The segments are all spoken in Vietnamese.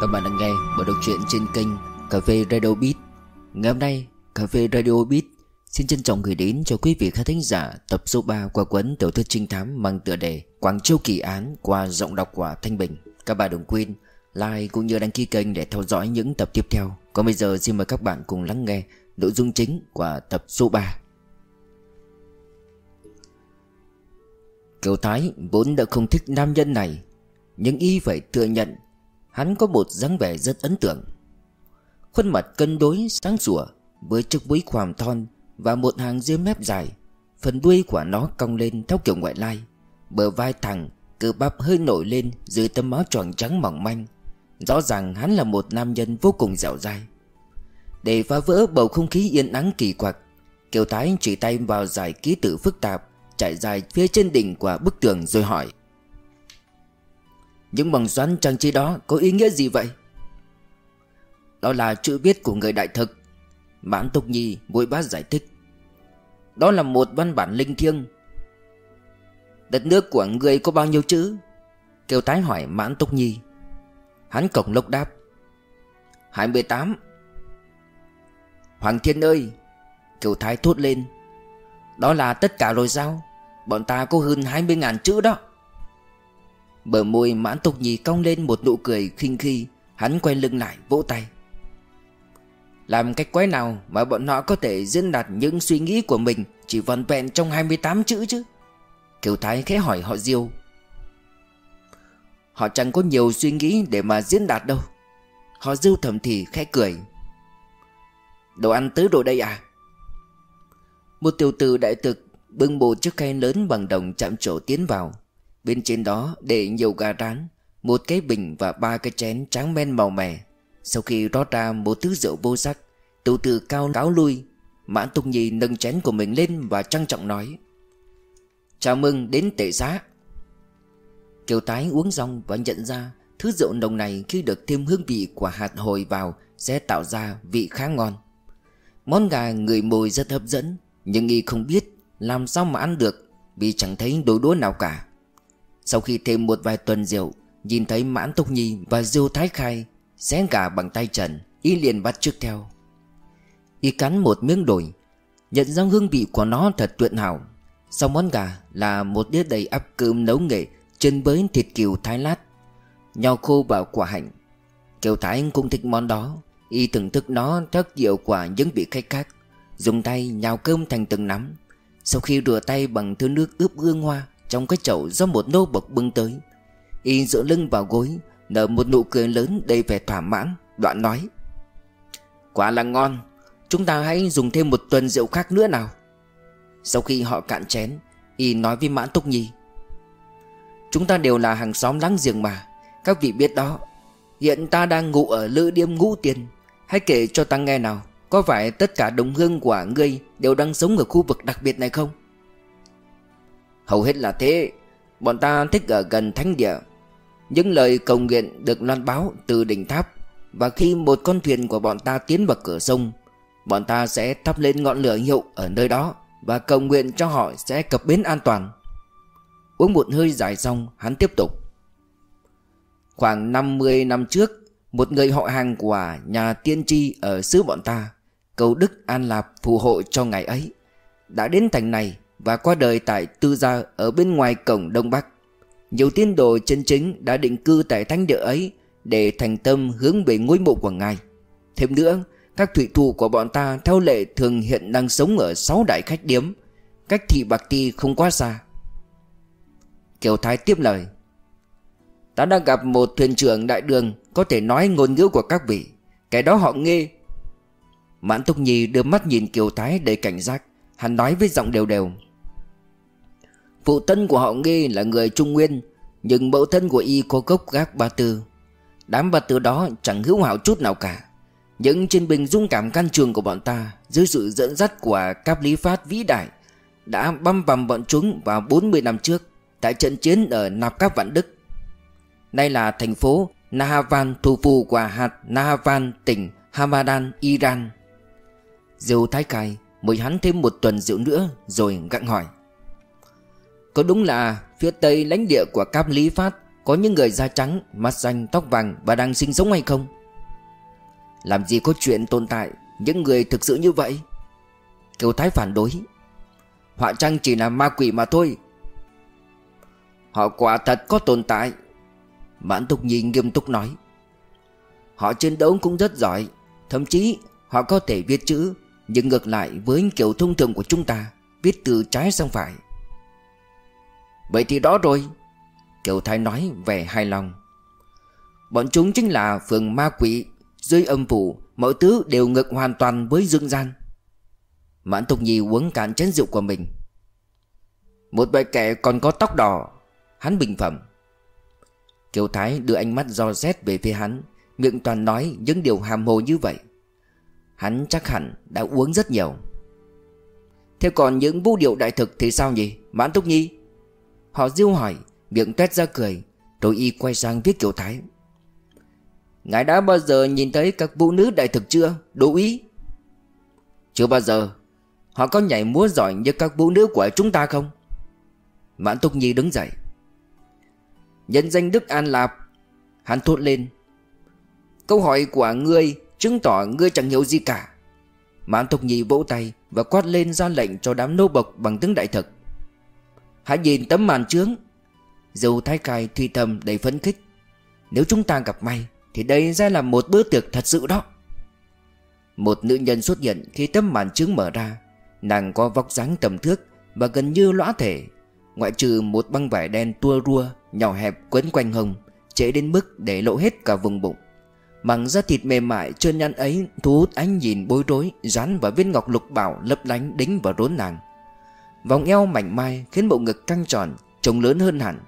Các bạn đang nghe bộ đọc truyện trên kênh Cà phê Radio Beat. Ngày hôm nay, Cà phê Radio Beat Xin trân trọng gửi đến cho quý vị khán thính giả Tập số 3 qua cuốn tiểu thuyết trinh thám Mang tựa đề Quảng Châu Kỳ Án Qua giọng đọc của Thanh Bình. Các bạn đừng quên like cũng như đăng ký kênh để theo dõi những tập tiếp theo. Còn bây giờ xin mời các bạn cùng lắng nghe Nội dung chính của tập số 3 Kiều Thái vốn đã không thích nam nhân này, Nhưng y phải thừa nhận Hắn có một dáng vẻ rất ấn tượng. Khuôn mặt cân đối sáng sủa Với chiếc mũi khoằm thon Và một hàng ria mép dài. Phần đuôi của nó cong lên theo kiểu ngoại lai. Bờ vai thẳng, Cơ bắp hơi nổi lên dưới tấm áo tròn trắng mỏng manh. Rõ ràng hắn là một nam nhân vô cùng dẻo dai. Để phá vỡ bầu không khí yên ắng kỳ quặc, Kiều Thái chỉ tay vào giải ký tự phức tạp Chạy dài phía trên đỉnh của bức tường rồi hỏi. Những bằng xoắn trang trí đó có ý nghĩa gì vậy? Đó là chữ viết của người đại thực. Mãn Túc Nhi vội bát giải thích. Đó là một văn bản linh thiêng. Đất nước của người có bao nhiêu chữ? Kiều Thái hỏi Mãn Túc Nhi. Hắn cổng lốc đáp. 28 Hoàng Thiên ơi, Kiều Thái thốt lên. Đó là tất cả rồi sao? Bọn ta có hơn 20.000 chữ đó. Bờ môi mãn tục nhì cong lên một nụ cười khinh khi Hắn quay lưng lại vỗ tay. Làm cách quái nào mà bọn họ có thể diễn đạt những suy nghĩ của mình Chỉ vòn vẹn trong 28 chữ chứ? Kiều Thái khẽ hỏi họ Diêu. Họ chẳng có nhiều suy nghĩ để mà diễn đạt đâu. Họ Diêu thầm thì khẽ cười. Đồ ăn tới đồ đây à? Một tiểu tử đại thực Bưng bộ chiếc khay lớn bằng đồng chạm trổ tiến vào. Bên trên đó để nhiều gà rán, Một cái bình và ba cái chén tráng men màu mè. Sau khi rót ra một thứ rượu vô sắc Từ từ cao cáo lui. Mãn Tùng Nhi nâng chén của mình lên và trang trọng nói, Chào mừng đến tệ giá Kiều tái uống rong và nhận ra Thứ rượu nồng này khi được thêm hương vị của hạt hồi vào Sẽ tạo ra vị khá ngon. Món gà người mồi rất hấp dẫn, Nhưng y không biết làm sao mà ăn được Vì chẳng thấy đồ đũa nào cả. Sau khi thêm một vài tuần rượu, Nhìn thấy Mãn Túc Nhi và Diêu Thái Khai, Xé gà bằng tay trần, Y liền bắt trước theo. Y cắn một miếng đồi, Nhận ra hương vị của nó thật tuyệt hảo. Sau món gà là một đĩa đầy ắp cơm nấu nghệ Chân với thịt kiều thái lát, Nho khô và quả hạnh. Kiều Thái cũng thích món đó, Y thưởng thức nó theo kiểu quả những vị khách khác, Dùng tay nhào cơm thành từng nắm. Sau khi rửa tay bằng thứ nước ướp gương hoa trong cái chậu do một nô bộc bưng tới. Y dựa lưng vào gối, Nở một nụ cười lớn đầy vẻ thỏa mãn, Đoạn nói. Quả là ngon, Chúng ta hãy dùng thêm một tuần rượu khác nữa nào. Sau khi họ cạn chén, Y nói với Mãn Túc Nhi. Chúng ta đều là hàng xóm láng giềng mà, Các vị biết đó. Hiện ta đang ngủ ở lữ điếm ngũ tiền. Hãy kể cho ta nghe nào, có phải tất cả đồng hương của ngươi Đều đang sống ở khu vực đặc biệt này không? Hầu hết là thế. Bọn ta thích ở gần thánh địa. Những lời cầu nguyện được loan báo từ đỉnh tháp. Và khi một con thuyền của bọn ta tiến vào cửa sông, Bọn ta sẽ thắp lên ngọn lửa hiệu ở nơi đó Và cầu nguyện cho họ sẽ cập bến an toàn. Uống một hơi dài xong, hắn tiếp tục. Khoảng 50 năm trước, Một người họ hàng của nhà tiên tri ở xứ bọn ta, cầu Đức An Lạp phù hộ cho ngày ấy, Đã đến thành này và qua đời tại Tư Gia ở bên ngoài cổng Đông Bắc. Nhiều tiên đồ chân chính đã định cư tại thánh địa ấy Để thành tâm hướng về ngôi mộ của ngài. Thêm nữa, Các thủy thủ của bọn ta theo lệ thường hiện đang sống ở sáu đại khách điếm, Cách thị Bạc Ti không quá xa. Kiều Thái tiếp lời, Ta đã gặp một thuyền trưởng đại đường Có thể nói ngôn ngữ của các vị. Cái đó họ nghe. Mãn Túc Nhi đưa mắt nhìn Kiều Thái đầy cảnh giác, Hắn nói với giọng đều đều Phụ thân của họ nghi là người Trung Nguyên Nhưng mẫu thân của y có gốc gác ba tư. Đám ba tư đó chẳng hữu hảo chút nào cả. Những chiến binh dung cảm can trường của bọn ta Dưới sự dẫn dắt của các Lý Phát vĩ đại Đã băm vằm bọn chúng vào 40 năm trước Tại trận chiến ở Nạp Cáp Vạn Đức. Đây là thành phố Nahavan thủ phủ của hạt Nahavan tỉnh Hamadan, Iran. Diêu Thái Cai mời hắn thêm một tuần rượu nữa Rồi gặng hỏi. Có đúng là phía tây lãnh địa của Cam Lý Phát Có những người da trắng, mắt xanh, tóc vàng và đang sinh sống hay không? Làm gì có chuyện tồn tại Những người thực sự như vậy? Kiều Thái phản đối. Họa Trăng chỉ là ma quỷ mà thôi. Họ quả thật có tồn tại. Mãn Túc Nhi nghiêm túc nói. Họ chiến đấu cũng rất giỏi. Thậm chí họ có thể viết chữ Nhưng ngược lại với kiểu thông thường của chúng ta Viết từ trái sang phải. Vậy thì đó rồi. Kiều Thái nói vẻ hài lòng. Bọn chúng chính là phường ma quỷ, Dưới âm phủ, Mọi thứ đều ngược hoàn toàn với dương gian. Mãn Thục Nhi uống cạn chén rượu của mình. Một bài kẻ còn có tóc đỏ, Hắn bình phẩm. Kiều Thái đưa ánh mắt do xét về phía hắn, Miệng toàn nói những điều hàm hồ như vậy. Hắn chắc hẳn đã uống rất nhiều. Thế còn những vũ điệu đại thực thì sao nhỉ, Mãn Túc Nhi? Họ diêu hỏi, Miệng tuét ra cười. Rồi y quay sang viết kiểu Thái. Ngài đã bao giờ nhìn thấy các vũ nữ đại thực chưa? Đỗ ý Chưa bao giờ. Họ có nhảy múa giỏi như các vũ nữ của chúng ta không? Mãn Túc Nhi đứng dậy. Nhân danh Đức An Lạp. Hắn thốt lên. Câu hỏi của ngươi chứng tỏ ngươi chẳng hiểu gì cả. Mãn Thục Nhi vỗ tay Và quát lên ra lệnh cho đám nô bộc bằng tiếng đại thực. Hãy nhìn tấm màn trướng. Dù thái cài thùy thầm đầy phấn khích, Nếu chúng ta gặp may, Thì đây ra là một bữa tiệc thật sự đó. Một nữ nhân xuất hiện khi tấm màn trướng mở ra. Nàng có vóc dáng tầm thước Và gần như lõa thể, Ngoại trừ một băng vải đen tua rua, Nhỏ hẹp quấn quanh hông Trễ đến mức để lộ hết cả vùng bụng. Mảng da thịt mềm mại trơn nhăn ấy Thu hút ánh nhìn bối rối Dán vào viên ngọc lục bảo lấp lánh đính vào rốn nàng. Vòng eo mảnh mai Khiến bộ ngực căng tròn, Trông lớn hơn hẳn.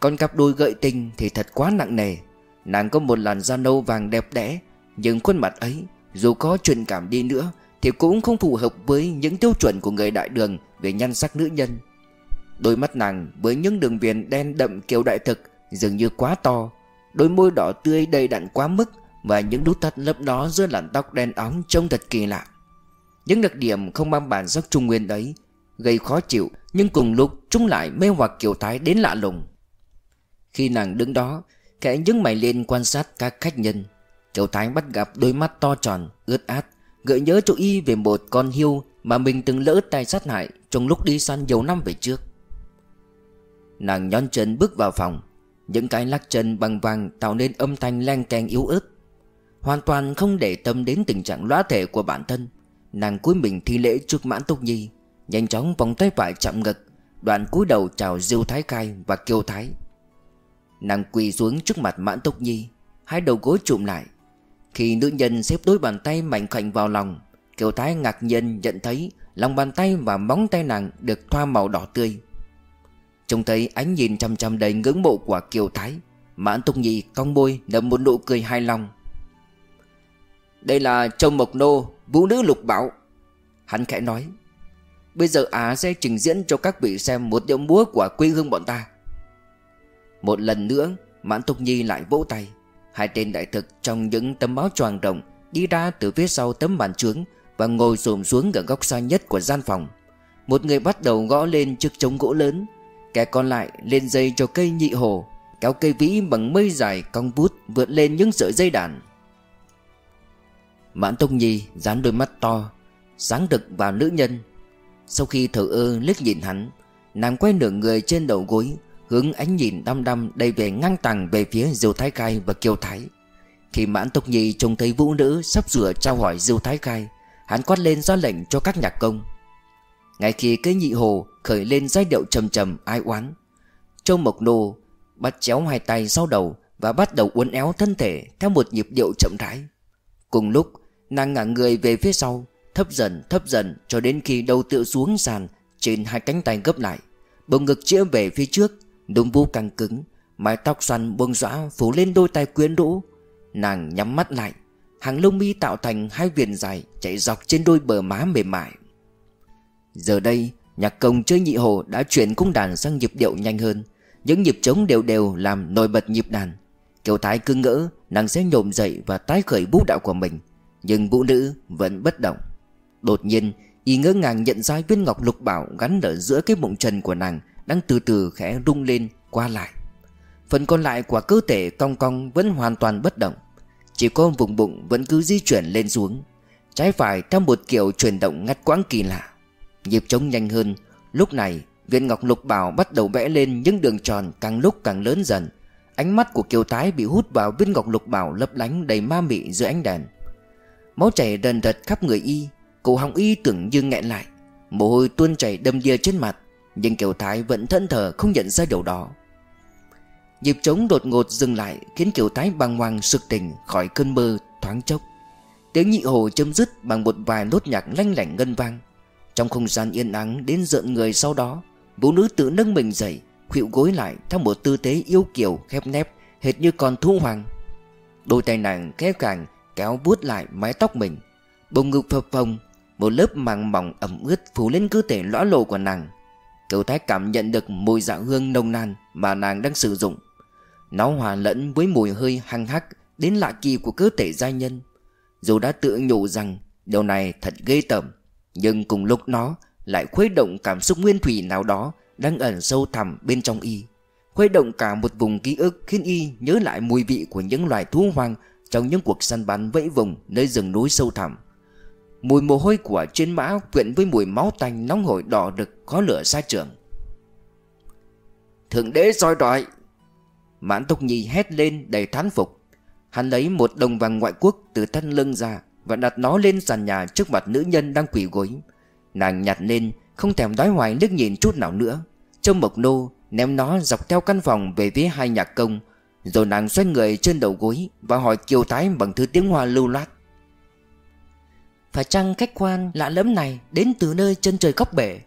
Còn cặp đôi gợi tình thì thật quá nặng nề. Nàng có một làn da nâu vàng đẹp đẽ, Nhưng khuôn mặt ấy, Dù có truyền cảm đi nữa, Thì cũng không phù hợp với những tiêu chuẩn của người đại đường Về nhan sắc nữ nhân. Đôi mắt nàng với những đường viền đen đậm kiểu đại thực Dường như quá to. Đôi môi đỏ tươi đầy đặn quá mức Và những nút thắt lấp đó giữa làn tóc đen óng trông thật kỳ lạ. Những đặc điểm không mang bản sắc trung nguyên đấy Gây khó chịu Nhưng cùng lúc chúng lại mê hoặc kiểu thái đến lạ lùng. Khi nàng đứng đó Khẽ nhướng mày lên quan sát các khách nhân. Kiểu Thái bắt gặp đôi mắt to tròn, ướt át Gợi nhớ cho y về một con hiêu Mà mình từng lỡ tay sát hại Trong lúc đi săn nhiều năm về trước. Nàng nhón chân bước vào phòng. Những cái lắc chân bằng vàng tạo nên âm thanh len keng yếu ớt. Hoàn toàn không để tâm đến tình trạng lõa thể của bản thân. Nàng cúi mình thi lễ trước mãn túc nhi. Nhanh chóng vòng tay phải chạm ngực, Đoạn cúi đầu chào Diêu Thái Khai và Kiêu Thái. Nàng quỳ xuống trước mặt mãn túc nhi, Hai đầu gối trụm lại. Khi nữ nhân xếp đôi bàn tay mạnh khảnh vào lòng Kiều Thái ngạc nhiên nhận thấy Lòng bàn tay và móng tay nàng được thoa màu đỏ tươi. Trông thấy ánh nhìn chăm chăm đầy ngưỡng mộ của Kiều Thái, Mãn Túc Nhi cong môi nở một nụ cười hài lòng. Đây là Châu Mộc Nô, Vũ nữ lục bảo. Hắn khẽ nói. Bây giờ Á sẽ trình diễn cho các vị xem một điệu múa của quê hương bọn ta. Một lần nữa, Mãn Túc Nhi lại vỗ tay. Hai tên đại thực trong những tấm áo choàng rộng Đi ra từ phía sau tấm bàn trướng Và ngồi xổm xuống ở góc xa nhất của gian phòng. Một người bắt đầu gõ lên chiếc trống gỗ lớn, Kẻ còn lại lên dây cho cây nhị hồ, Kéo cây vĩ bằng mây dài cong vút Vượt lên những sợi dây đàn. Mãn Tông Nhi dán đôi mắt to, Sáng đực vào nữ nhân sau khi thở ơ liếc nhìn hắn, Nàng quay nửa người trên đầu gối, Hướng ánh nhìn đăm đăm đầy vẻ ngang tàng Về phía Diêu Thái Khai và Kiều Thái. Khi Mãn tục Nhi trông thấy vũ nữ Sắp sửa trao hỏi Diêu Thái Khai, Hắn quát lên ra lệnh cho các nhạc công. Ngay khi cái nhị hồ khởi lên giai điệu trầm trầm, ai oán, Châu Mộc Nô bắt chéo hai tay sau đầu Và bắt đầu uốn éo thân thể theo một nhịp điệu chậm rãi. Cùng lúc, nàng ngả người về phía sau Thấp dần thấp dần, cho đến khi đầu tựa xuống sàn, Trên hai cánh tay gấp lại. Bồng ngực chĩa về phía trước Đúng vũ căng cứng, Mái tóc xoăn buông xõa phủ lên đôi tay quyến rũ. Nàng nhắm mắt lại, Hàng lông mi tạo thành hai viền dài Chạy dọc trên đôi bờ má mềm mại. Giờ đây, Nhạc công chơi nhị hồ đã chuyển cung đàn sang nhịp điệu nhanh hơn. Những nhịp trống đều đều làm nổi bật nhịp đàn. Kiều Thái cứ ngỡ, nàng sẽ nhổm dậy và tái khởi vũ đạo của mình. Nhưng vũ nữ vẫn bất động. Đột nhiên, Y ngỡ ngàng nhận ra viên ngọc lục bảo gắn ở giữa cái bụng trần của nàng Đang từ từ khẽ rung lên, qua lại. Phần còn lại của cơ thể cong cong vẫn hoàn toàn bất động. Chỉ có vùng bụng vẫn cứ di chuyển lên xuống. Trái phải theo một kiểu chuyển động ngắt quãng kỳ lạ. Nhịp trống nhanh hơn. Lúc này, viên ngọc lục bảo bắt đầu vẽ lên những đường tròn càng lúc càng lớn dần. Ánh mắt của kiều tái bị hút vào viên ngọc lục bảo lấp lánh đầy ma mị dưới ánh đèn. Máu chảy đần đật khắp người y Cổ họng y tưởng như nghẹn lại. Mồ hôi tuôn chảy đâm đìa trên mặt, Nhưng Kiều Thái vẫn thẫn thờ không nhận ra điều đó. Nhịp trống đột ngột dừng lại Khiến Kiều Thái bàng hoàng sực tỉnh khỏi cơn mơ thoáng chốc. Tiếng nhị hồ chấm dứt bằng một vài nốt nhạc lanh lảnh ngân vang. Trong không gian yên ắng đến giận người sau đó, Vũ nữ tự nâng mình dậy, khuỵu gối lại theo một tư thế yêu kiều khép nép, Hệt như con thu hoàng Đôi tay nàng kéo càng kéo vuốt lại mái tóc mình. Bông ngực phập phồng một lớp màng mỏng ẩm ướt phủ lên cơ thể lõa lộ của nàng. Cậu thái cảm nhận được mùi dạ hương nồng nàn Mà nàng đang sử dụng. Nó hòa lẫn với mùi hơi hăng hắc Đến lạ kỳ của cơ thể giai nhân. Dù đã tự nhủ rằng Điều này thật ghê tởm, Nhưng cùng lúc nó lại khuấy động cảm xúc nguyên thủy nào đó Đang ẩn sâu thẳm bên trong y. Khuấy động cả một vùng ký ức Khiến y nhớ lại mùi vị của những loài thú hoang Trong những cuộc săn bắn vẫy vùng Nơi rừng núi sâu thẳm. Mùi mồ hôi của trên mã quyện với mùi máu tanh nóng hổi đỏ đực có lửa xa trường. Thượng đế soi đòi Mãn Túc Nhi hét lên đầy thán phục. Hắn lấy một đồng vàng ngoại quốc từ thân lưng ra Và đặt nó lên sàn nhà trước mặt nữ nhân đang quỳ gối. Nàng nhặt lên, không thèm đói hoài nước nhìn chút nào nữa. Trông Mộc Nô, ném nó dọc theo căn phòng về phía hai nhạc công, Rồi nàng xoay người trên đầu gối Và hỏi Kiều Thái bằng thứ tiếng hoa lưu loát. Phải chăng khách quan lạ lẫm này Đến từ nơi chân trời góc bể?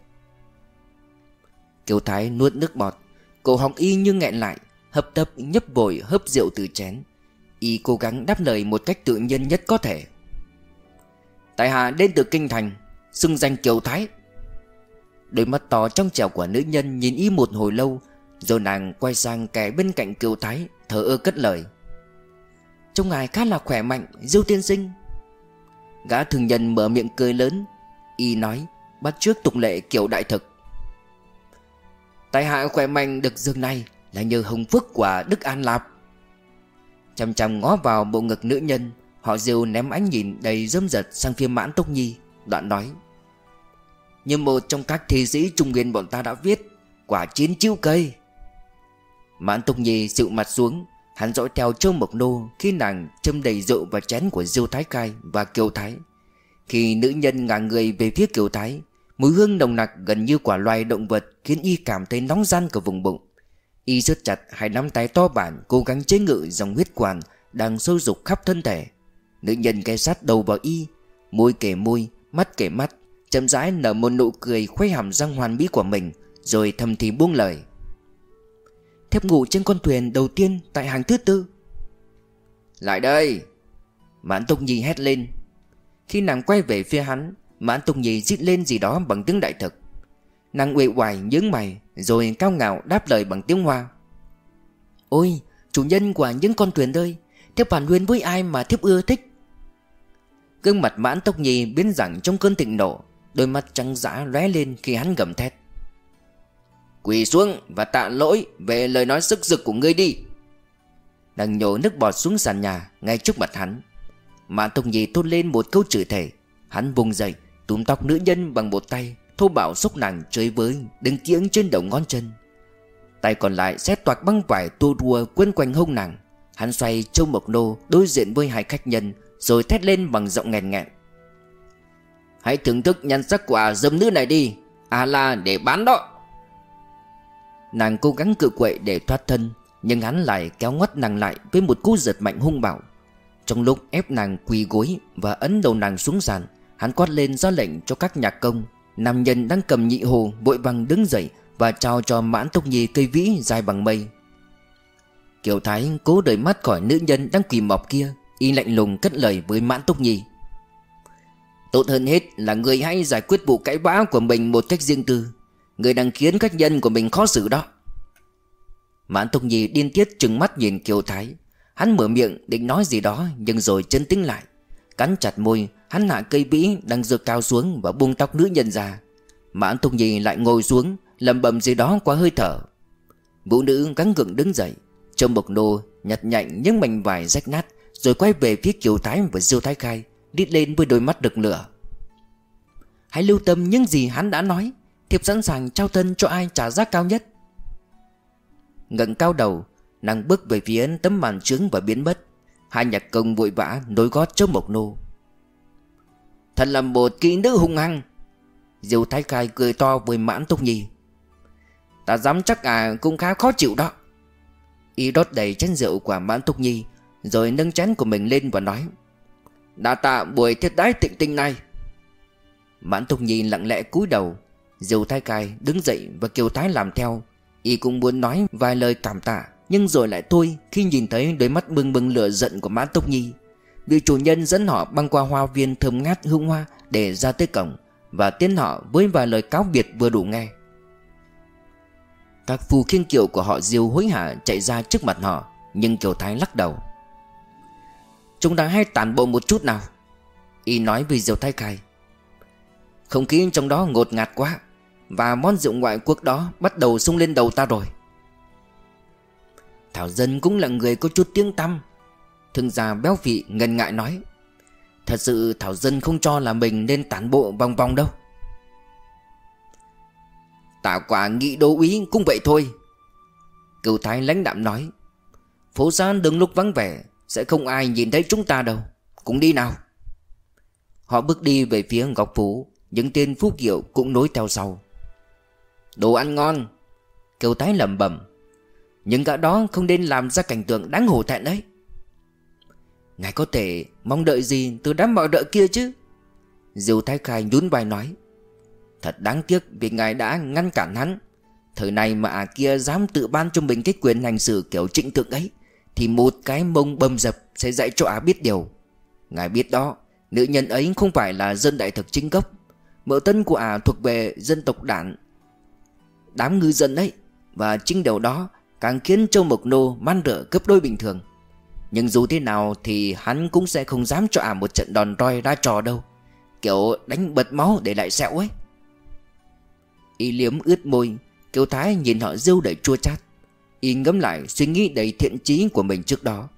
Kiều Thái nuốt nước bọt, Cổ họng y như nghẹn lại, Hấp tấp nhấp vội hấp rượu từ chén. Y cố gắng đáp lời một cách tự nhiên nhất có thể. Tại hạ đến từ Kinh Thành, Xưng danh Kiều Thái. Đôi mắt to trong trẻo của nữ nhân nhìn y một hồi lâu, Rồi nàng quay sang kẻ bên cạnh Kiều Thái Thở ơ cất lời. Trông ngài khá là khỏe mạnh, Diêu tiên sinh. Gã thường nhân mở miệng cười lớn, Y nói, bắt trước tục lệ kiểu đại thực. Tài hạ khỏe mạnh được dương này Là nhờ hồng phước của Đức An Lạp. Chăm chăm ngó vào bộ ngực nữ nhân, Họ diều ném ánh nhìn đầy dâm dật sang phía mãn tốc nhi, Đoạn nói, Như một trong các thi sĩ trung nguyên bọn ta đã viết, Quả chín chiêu cây. Mãn tốc nhi sự mặt xuống Hắn dõi theo châu mộc nô Khi nàng châm đầy rượu vào chén của diêu thái cai và kiều thái. Khi nữ nhân ngả người về phía kiều thái Mùi hương nồng nặc gần như quả loài động vật Khiến y cảm thấy nóng gian cả vùng bụng. Y siết chặt hai nắm tay to bản Cố gắng chế ngự dòng huyết quản Đang sôi dục khắp thân thể. Nữ nhân ghé sát đầu vào y Môi kể môi, mắt kể mắt Chậm rãi nở một nụ cười khuấy hàm răng hoàn mỹ của mình Rồi thầm thì buông lời. Thép ngủ trên con thuyền đầu tiên Tại hàng thứ tư. Lại đây. Mãn Tông Nhi hét lên. Khi nàng quay về phía hắn Mãn Tông Nhi rít lên gì đó bằng tiếng đại thực. Nàng uể oải nhướng mày Rồi cao ngạo đáp lời bằng tiếng hoa. Ôi chủ nhân của những con thuyền ơi Thiếp phản huyên với ai mà thiếp ưa thích? Gương mặt mãn tốc nhi biến dạng trong cơn thịnh nộ Đôi mắt trắng dã lóe lên khi hắn gầm thét Quỳ xuống và tạ lỗi về lời nói sức rực của ngươi đi. Đang nhổ nước bọt xuống sàn nhà ngay trước mặt hắn. Mã Tông nhi thốt lên một câu chửi thể Hắn vùng dậy, túm tóc nữ nhân bằng một tay, Thô bảo xúc nàng chơi với, Đứng kiếng trên đầu ngón chân. Tay còn lại xét toạc băng vải tua đua quấn quanh hông nàng. Hắn xoay châu mộc nô đối diện với hai khách nhân, Rồi thét lên bằng giọng nghẹn nghẹn. Hãy thưởng thức nhan sắc của dâm nữ này đi. À là để bán đó. Nàng cố gắng cự quậy để thoát thân, Nhưng hắn lại kéo ngoắt nàng lại Với một cú giật mạnh hung bạo. Trong lúc ép nàng quỳ gối Và ấn đầu nàng xuống sàn, Hắn quát lên ra lệnh cho các nhạc công. Nam nhân đang cầm nhị hồ, vội vàng đứng dậy Và trao cho mãn túc nhi cây vĩ dài bằng mây. Kiều Thái cố đợi mắt khỏi nữ nhân đang quỳ mọp kia, Y lạnh lùng cất lời với mãn túc nhi Tốt hơn hết là người hãy giải quyết vụ cãi vã của mình một cách riêng tư. Người đang khiến khách nhân của mình khó xử đó. Mãn Túc Nhi điên tiết trừng mắt nhìn Kiều Thái. Hắn mở miệng định nói gì đó, Nhưng rồi chân tính lại. Cắn chặt môi, Hắn hạ cây bĩ đang dược cao xuống Và buông tóc nữ nhân ra. Mãn Túc Nhi lại ngồi xuống lầm bầm gì đó qua hơi thở. Vũ nữ gắng gượng đứng dậy Trông Bộc Nô nhặt nhạnh những mảnh vải rách nát, Rồi quay về phía Kiều Thái và Diêu Thái Khai, Đít lên với đôi mắt đực lửa. Hãy lưu tâm những gì hắn đã nói. Thiệp sẵn sàng trao thân cho ai trả giá cao nhất. Ngẩng cao đầu, Nàng bước về phía tấm màn trướng và biến mất. Hai nhạc công vội vã nối gót chớp Mộc Nô. Thật là một kỹ nữ hung hăng. Diêu Thái Khai cười to với mãn Túc Nhi. Ta dám chắc à cũng khá khó chịu đó. Y đốt đầy chén rượu của mãn Túc Nhi, Rồi nâng chén của mình lên và nói Đã tạ buổi thiết đái tịnh tinh này. Mãn Túc Nhi lặng lẽ cúi đầu Diêu Thái Cai đứng dậy và Kiều Thái làm theo. Y cũng muốn nói vài lời cảm tạ, Nhưng rồi lại thôi Khi nhìn thấy đôi mắt bừng bừng lửa giận của Mã Túc Nhi. Vị chủ nhân dẫn họ băng qua hoa viên thơm ngát hương hoa Để ra tới cổng Và tiến họ với vài lời cáo biệt vừa đủ nghe. Các phù khiên kiệu của họ diêu hối hả chạy ra trước mặt họ, Nhưng Kiều Thái lắc đầu. Chúng ta hãy tản bộ một chút nào. Y nói với Diêu Thái Cai. Không khí trong đó ngột ngạt quá. Và món rượu ngoại quốc đó bắt đầu sung lên đầu ta rồi. Thảo Dân cũng là người có chút tiếng tăm. Thương gia béo vị ngần ngại nói, Thật sự Thảo Dân không cho là mình nên tản bộ vòng vòng đâu. Tạ quả nghĩ đô úy cũng vậy thôi. Cửu Thái lãnh đạm nói, Phố xá đứng lúc vắng vẻ, Sẽ không ai nhìn thấy chúng ta đâu. Cũng đi nào. Họ bước đi về phía góc phố Những tên phú kiệu cũng nối theo sau. Đồ ăn ngon. Kiều tái lẩm bẩm. Nhưng gã đó không nên làm ra cảnh tượng đáng hổ thẹn đấy Ngài có thể mong đợi gì từ đám bạo đợi kia chứ? Diêu Thái Khai nhún vai nói. Thật đáng tiếc vì ngài đã ngăn cản hắn. Thời này mà à kia dám tự ban cho mình cái quyền hành xử kiểu trịnh thượng ấy, Thì một cái mông bầm dập sẽ dạy cho á biết điều. Ngài biết đó, Nữ nhân ấy không phải là dân đại thực chính gốc. Mợ tân của ả thuộc về dân tộc đản Đám ngư dân ấy Và chính điều đó càng khiến Châu Mộc Nô man rợ gấp đôi bình thường. Nhưng dù thế nào thì hắn cũng sẽ không dám cho ả một trận đòn roi ra trò đâu, Kiểu đánh bật máu để lại sẹo ấy. Y liếm ướt môi, Kiều Thái nhìn họ dâu đầy chua chát. Y ngấm lại suy nghĩ đầy thiện chí của mình trước đó.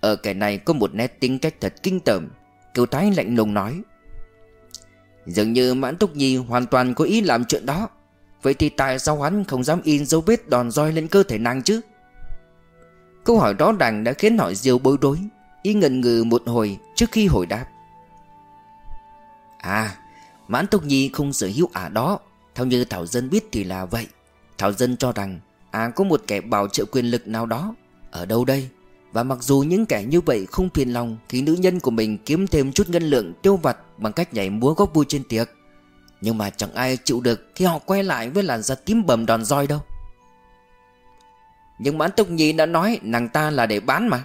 Ở kẻ này có một nét tính cách thật kinh tởm, Kiều Thái lạnh lùng nói. Dường như Mãn Túc Nhi hoàn toàn có ý làm chuyện đó. Vậy thì tại sao hắn không dám in dấu vết đòn roi lên cơ thể nàng chứ? Câu hỏi đó đành đã khiến nội diêu bối rối, Y ngần ngừ một hồi trước khi hồi đáp. À Mãn Túc Nhi không sở hữu ả đó. Theo như Thảo Dân biết thì là vậy. Thảo Dân cho rằng À có một kẻ bảo trợ quyền lực nào đó. Ở đâu đây? Và mặc dù những kẻ như vậy không phiền lòng Khi nữ nhân của mình kiếm thêm chút ngân lượng tiêu vặt Bằng cách nhảy múa góp vui trên tiệc nhưng mà chẳng ai chịu được Khi họ quay lại với làn da tím bầm đòn roi đâu. Nhưng Mãn Túc Nhi đã nói nàng ta là để bán mà.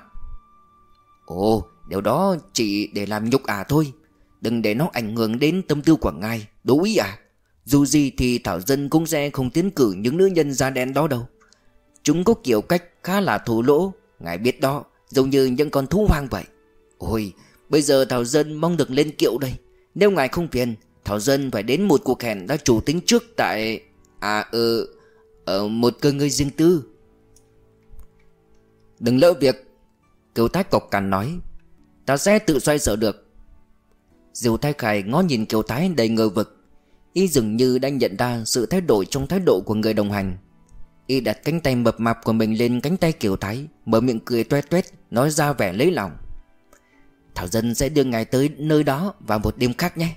Ồ, điều đó chỉ để làm nhục à thôi. Đừng để nó ảnh hưởng đến tâm tư của ngài Đúng ý à Dù gì thì Thảo Dân cũng sẽ không tiến cử những nữ nhân da đen đó đâu. Chúng có kiểu cách khá là thù lỗ, Ngài biết đó, Giống như những con thú hoang vậy. Ôi, bây giờ Thảo Dân mong được lên kiệu đây. Nếu ngài không phiền Thảo Dân phải đến một cuộc hẹn đã chủ tính trước tại À ừ Ở một cơ ngơi riêng tư. Đừng lỡ việc, Kiều Thái cộc cằn nói. Ta sẽ tự xoay sở được. Diều Thái Khải ngó nhìn Kiều Thái đầy ngờ vực. Y dường như đang nhận ra sự thay đổi trong thái độ của người đồng hành. Y đặt cánh tay mập mạp của mình lên cánh tay Kiều Thái, Mở miệng cười tuét tuét Nói ra vẻ lấy lòng. Thảo Dân sẽ đưa ngài tới nơi đó vào một đêm khác nhé.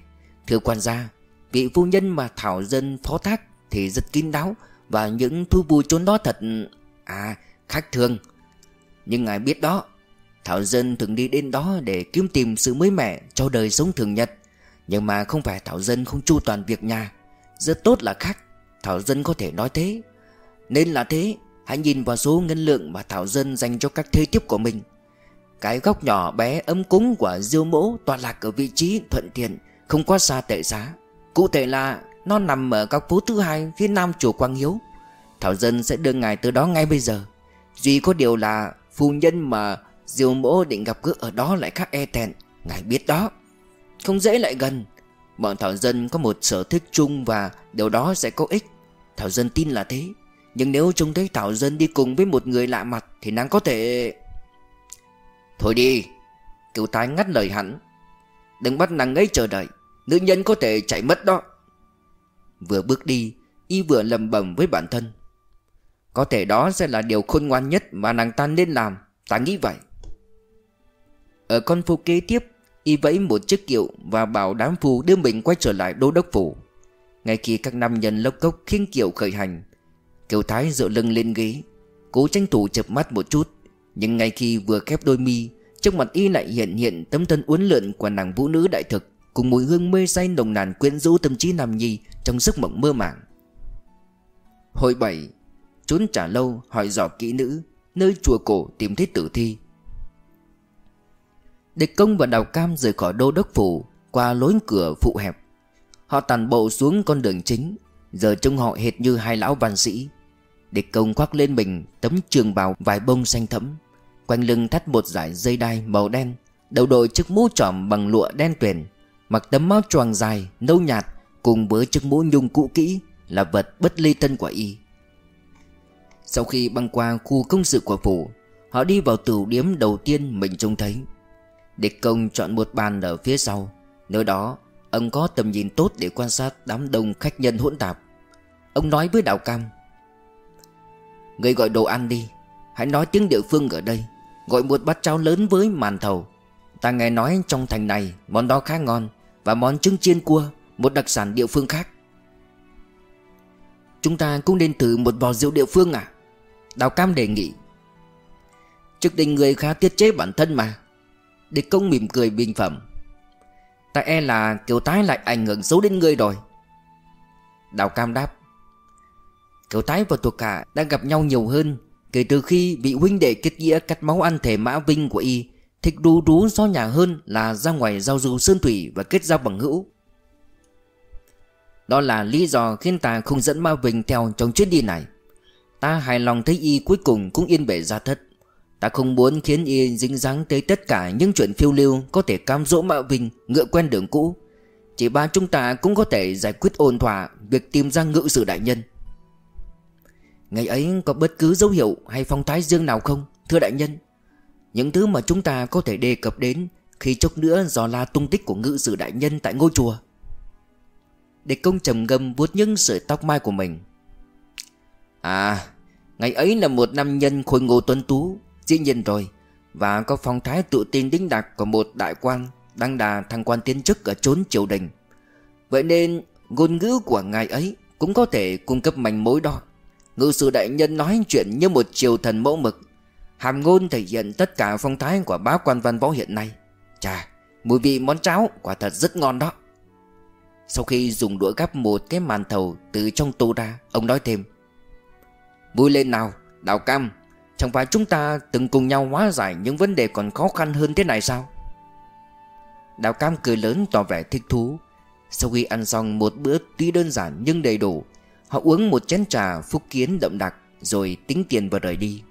Thưa quan gia, Vị phu nhân mà Thảo Dân phó thác Thì rất kín đáo Và những thu bù chốn đó thật À khác thường. Nhưng ngài biết đó, Thảo Dân thường đi đến đó để kiếm tìm sự mới mẻ cho đời sống thường nhật. Nhưng mà không phải Thảo Dân không chu toàn việc nhà, Rất tốt là khác, Thảo Dân có thể nói thế. Nên là thế, Hãy nhìn vào số ngân lượng mà Thảo Dân dành cho các thế tiếp của mình. Cái góc nhỏ bé ấm cúng của Diêu Mỗ tọa lạc ở vị trí thuận tiện không quá xa tệ giá. Cụ thể là, nó nằm ở các phố thứ hai phía nam chùa Quang Hiếu. Thảo Dân sẽ đưa ngài từ đó ngay bây giờ. Duy có điều là, Phu nhân mà diều mỗ định gặp gỡ ở đó lại khác e thẹn. Ngài biết đó. Không dễ lại gần. Bọn Thảo Dân có một sở thích chung và điều đó sẽ có ích. Thảo Dân tin là thế. Nhưng nếu trông thấy Thảo Dân đi cùng với một người lạ mặt Thì nàng có thể Thôi đi. Cựu thái ngắt lời hắn. Đừng bắt nàng ấy chờ đợi. Nữ nhân có thể chạy mất đó. Vừa bước đi, Y vừa lầm bầm với bản thân. Có thể đó sẽ là điều khôn ngoan nhất Mà nàng ta nên làm, Ta nghĩ vậy. Ở con phố kế tiếp, Y vẫy một chiếc kiệu Và bảo đám phù đưa mình quay trở lại đô đốc phủ. Ngay khi các nam nhân lốc cốc khiêng kiệu khởi hành, Kiều Thái dựa lưng lên ghế, Cố tranh thủ chập mắt một chút. Nhưng ngay khi vừa khép đôi mi, Trước mặt y lại hiện hiện tấm thân uốn lượn Của nàng vũ nữ đại thực. Cùng mùi hương mê say nồng nàn quyến rũ tâm trí nam nhi Trong giấc mộng mơ màng. Hồi bảy, Trốn trả lâu hỏi dò kỹ nữ, Nơi chùa cổ tìm thấy tử thi. Địch công và đào cam rời khỏi đô đốc phủ, Qua lối cửa phụ hẹp. Họ tàn bộ xuống con đường chính, Giờ trông họ hệt như hai lão văn sĩ. Địch công khoác lên mình Tấm trường bào vải bông xanh thẫm, Quanh lưng thắt một dải dây đai màu đen, Đầu đội chiếc mũ tròn bằng lụa đen tuyền. Mặc tấm áo choàng dài, nâu nhạt, Cùng với chiếc mũ nhung cũ kỹ Là vật bất ly thân của y. Sau khi băng qua khu công sự của phủ, Họ đi vào tửu điếm đầu tiên mình trông thấy. Địch công chọn một bàn ở phía sau. Nơi đó, Ông có tầm nhìn tốt để quan sát đám đông khách nhân hỗn tạp. Ông nói với Đào Cam, Người gọi đồ ăn đi, Hãy nói tiếng địa phương ở đây, Gọi một bát cháo lớn với màn thầu. Ta nghe nói trong thành này Món đó khá ngon và món trứng chiên cua, Một đặc sản địa phương khác. Chúng ta cũng nên thử một vò rượu địa phương à? Đào Cam đề nghị. Trước đây người khá tiết chế bản thân mà. Địch công mỉm cười bình phẩm. Ta e là kiều tái lại ảnh hưởng xấu đến ngươi rồi. Đào Cam đáp. Kiều tái và thuộc hạ đã gặp nhau nhiều hơn Kể từ khi bị huynh đệ kết nghĩa cắt máu ăn thể mã vinh của y Thích đú đú do nhà hơn là ra ngoài giao du sơn thủy và kết giao bằng hữu. Đó là lý do khiến ta không dẫn Ma Vinh theo trong chuyến đi này. Ta hài lòng thấy y cuối cùng cũng yên bể ra thất. Ta không muốn khiến y dính dáng tới tất cả những chuyện phiêu lưu Có thể cam dỗ Mạo Vinh ngựa quen đường cũ. Chỉ ba chúng ta cũng có thể giải quyết ổn thỏa Việc tìm ra ngự sử đại nhân. Ngày ấy có bất cứ dấu hiệu hay phong thái dương nào không, Thưa đại nhân? Những thứ mà chúng ta có thể đề cập đến Khi chốc nữa dò la tung tích của ngự sử đại nhân tại ngôi chùa. Đệ công trầm ngâm vuốt những sợi tóc mai của mình. À Ngày ấy là một nam nhân khôi ngô tuấn tú, Dĩ nhiên rồi, Và có phong thái tự tin đính đặc của một đại quan Đang đà thăng quan tiến chức ở chốn triều đình. Vậy nên, ngôn ngữ của ngài ấy Cũng có thể cung cấp manh mối đó. Ngự sử đại nhân nói chuyện như một triều thần mẫu mực. Hàm ngôn thể hiện tất cả phong thái của bá quan văn võ hiện nay. Chà, mùi vị món cháo quả thật rất ngon đó. Sau khi dùng đũa gắp một cái màn thầu từ trong tô ra Ông nói thêm. Vui lên nào, đào cam Chẳng phải chúng ta từng cùng nhau hóa giải những vấn đề còn khó khăn hơn thế này sao? Đào cam cười lớn tỏ vẻ thích thú. Sau khi ăn xong một bữa tuy đơn giản nhưng đầy đủ Họ uống một chén trà phúc kiến đậm đặc Rồi tính tiền và rời đi.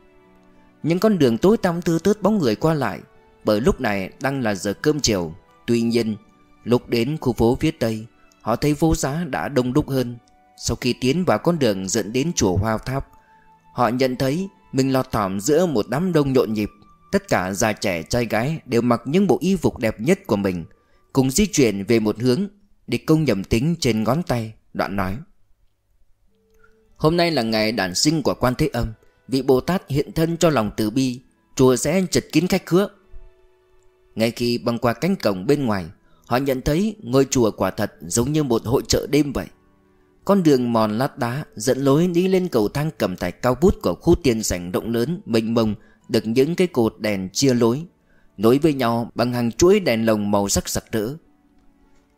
Những con đường tối tăm thưa tớt bóng người qua lại, Bởi lúc này đang là giờ cơm chiều. Tuy nhiên, Lúc đến khu phố phía tây, Họ thấy phố giá đã đông đúc hơn. Sau khi tiến vào con đường dẫn đến chùa Hoa Tháp, Họ nhận thấy mình lọt thỏm giữa một đám đông nhộn nhịp. Tất cả già trẻ trai gái đều mặc những bộ y phục đẹp nhất của mình, Cùng di chuyển về một hướng, Địch công nhầm tính trên ngón tay, Đoạn nói. Hôm nay là ngày đản sinh của quan thế âm. Vị Bồ Tát hiện thân cho lòng từ bi, Chùa sẽ chật kín khách khứa. Ngay khi băng qua cánh cổng bên ngoài, Họ nhận thấy ngôi chùa quả thật giống như một hội chợ đêm vậy. Con đường mòn lát đá dẫn lối đi lên cầu thang cầm tài cao bút của khu tiền sảnh rộng lớn, mênh mông, Được những cái cột đèn chia lối, Nối với nhau bằng hàng chuỗi đèn lồng màu sắc sặc rỡ.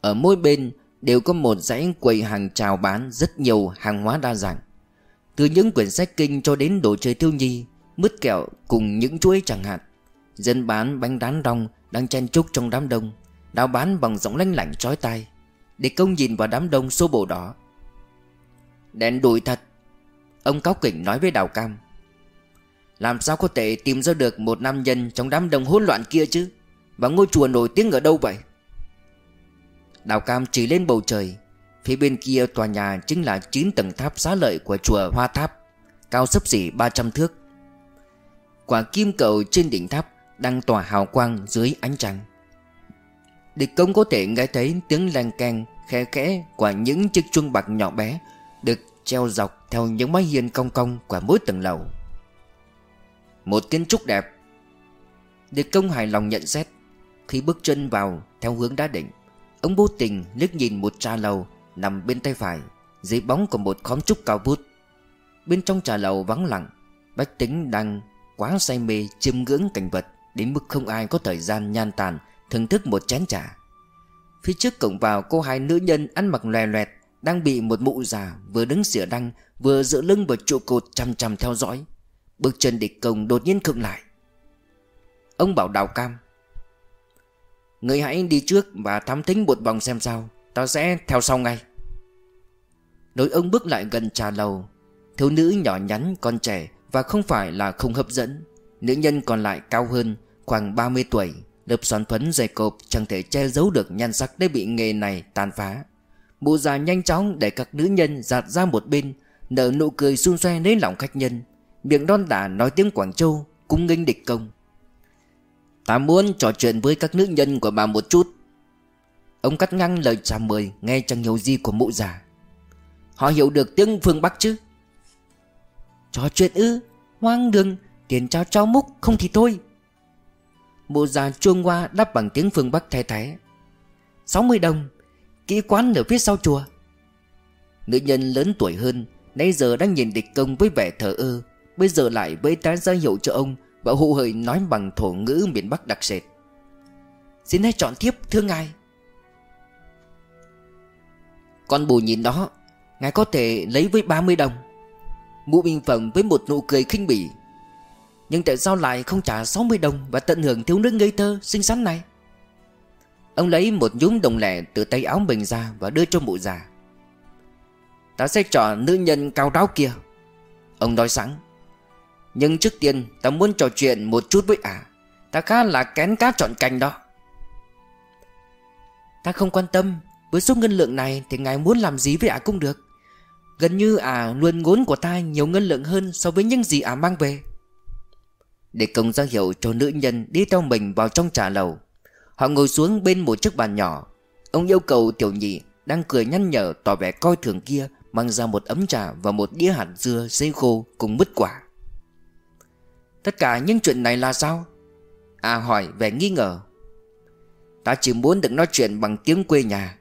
Ở mỗi bên đều có một dãy quầy hàng chào bán rất nhiều hàng hóa đa dạng từ những quyển sách kinh cho đến đồ chơi thiếu nhi, Mứt kẹo cùng những chuỗi chẳng hạn, Dân bán bánh đán rong Đang chen chúc trong đám đông, Đào bán bằng giọng lanh lảnh trói tai. Để công nhìn vào đám đông xô bồ đó Đèn đùi thật, Ông Cáo Kỉnh nói với Đào Cam. Làm sao có thể tìm ra được một nam nhân Trong đám đông hỗn loạn kia chứ? Và ngôi chùa nổi tiếng ở đâu vậy? Đào Cam chỉ lên bầu trời Phía bên kia tòa nhà chính là 9 tầng tháp xá lợi của chùa Hoa Tháp, Cao sấp xỉ 300 thước. Quả kim cầu trên đỉnh tháp Đang tỏa hào quang dưới ánh trăng. Địch công có thể nghe thấy tiếng lan keng khe khẽ của những chiếc chuông bạc nhỏ bé Được treo dọc theo những mái hiên cong cong của mỗi tầng lầu. Một kiến trúc đẹp. Địch công hài lòng nhận xét, Khi bước chân vào theo hướng đá đỉnh Ông vô tình liếc nhìn một trà lầu Nằm bên tay phải, Dưới bóng của một khóm trúc cao vút. Bên trong trà lầu vắng lặng, Bách tính đang quá say mê chiêm ngưỡng cảnh vật Đến mức không ai có thời gian nhan tàn, Thưởng thức một chén trà. Phía trước cổng vào, cô hai nữ nhân ăn mặc lòe loẹt, Đang bị một mụ già Vừa đứng sửa đăng, Vừa dựa lưng vào trụ cột chăm chăm theo dõi. Bước chân địch công đột nhiên khựng lại. Ông bảo đào cam, Người hãy đi trước và thám thính một vòng xem sao, Tao sẽ theo sau ngay. Nói ông bước lại gần trà lầu. Thiếu nữ nhỏ nhắn, con trẻ, Và không phải là không hấp dẫn. Nữ nhân còn lại cao hơn, Khoảng 30 tuổi, Lớp xoắn phấn dày cộp, chẳng thể che giấu được nhan sắc đã bị nghề này tàn phá. Mụ già nhanh chóng để các nữ nhân giạt ra một bên, Nở nụ cười xun xoe lấy lòng khách nhân. Miệng đon đả nói tiếng Quảng Châu, Cung nghênh địch công. Ta muốn trò chuyện với các nữ nhân của bà một chút. Ông cắt ngang lời chào mời, Nghe chẳng hiểu gì của mụ già. Họ hiểu được tiếng phương Bắc chứ? Trò chuyện ư, Hoang đường, Tiền trao trao múc, không thì thôi. Mụ già chuông qua đáp bằng tiếng phương Bắc thay thế 60 đồng, Kỹ quán ở phía sau chùa. Nữ nhân lớn tuổi hơn, Nãy giờ đang nhìn địch công với vẻ thờ ơ, Bây giờ lại với tán ra hiệu cho ông Và hụ hời nói bằng thổ ngữ miền Bắc đặc sệt. Xin hãy chọn tiếp, thưa ngài. Con bù nhìn đó Ngài có thể lấy với 30 đồng. Mụ Minh phẩm với một nụ cười khinh bỉ. Nhưng tại sao lại không trả 60 đồng Và tận hưởng thiếu nữ ngây thơ xinh xắn này? Ông lấy một nhúm đồng lẻ từ tay áo mình ra Và đưa cho mụ già. Ta sẽ chọn nữ nhân cao ráo kia. Ông nói sẵn. Nhưng trước tiên ta muốn trò chuyện một chút với ả. Ta khá là kén cá chọn cành đó. Ta không quan tâm. Với số ngân lượng này thì ngài muốn làm gì với ả cũng được. Gần như ả luôn ngốn của ta nhiều ngân lượng hơn So với những gì ả mang về. Để công ra hiệu cho nữ nhân đi theo mình vào trong trà lầu, Họ ngồi xuống bên một chiếc bàn nhỏ. Ông yêu cầu tiểu nhị Đang cười nhăn nhở tỏ vẻ coi thường kia, Mang ra một ấm trà và một đĩa hạt dưa xấy khô cùng mứt quả. Tất cả những chuyện này là sao? À hỏi vẻ nghi ngờ. Ta chỉ muốn được nói chuyện bằng tiếng quê nhà,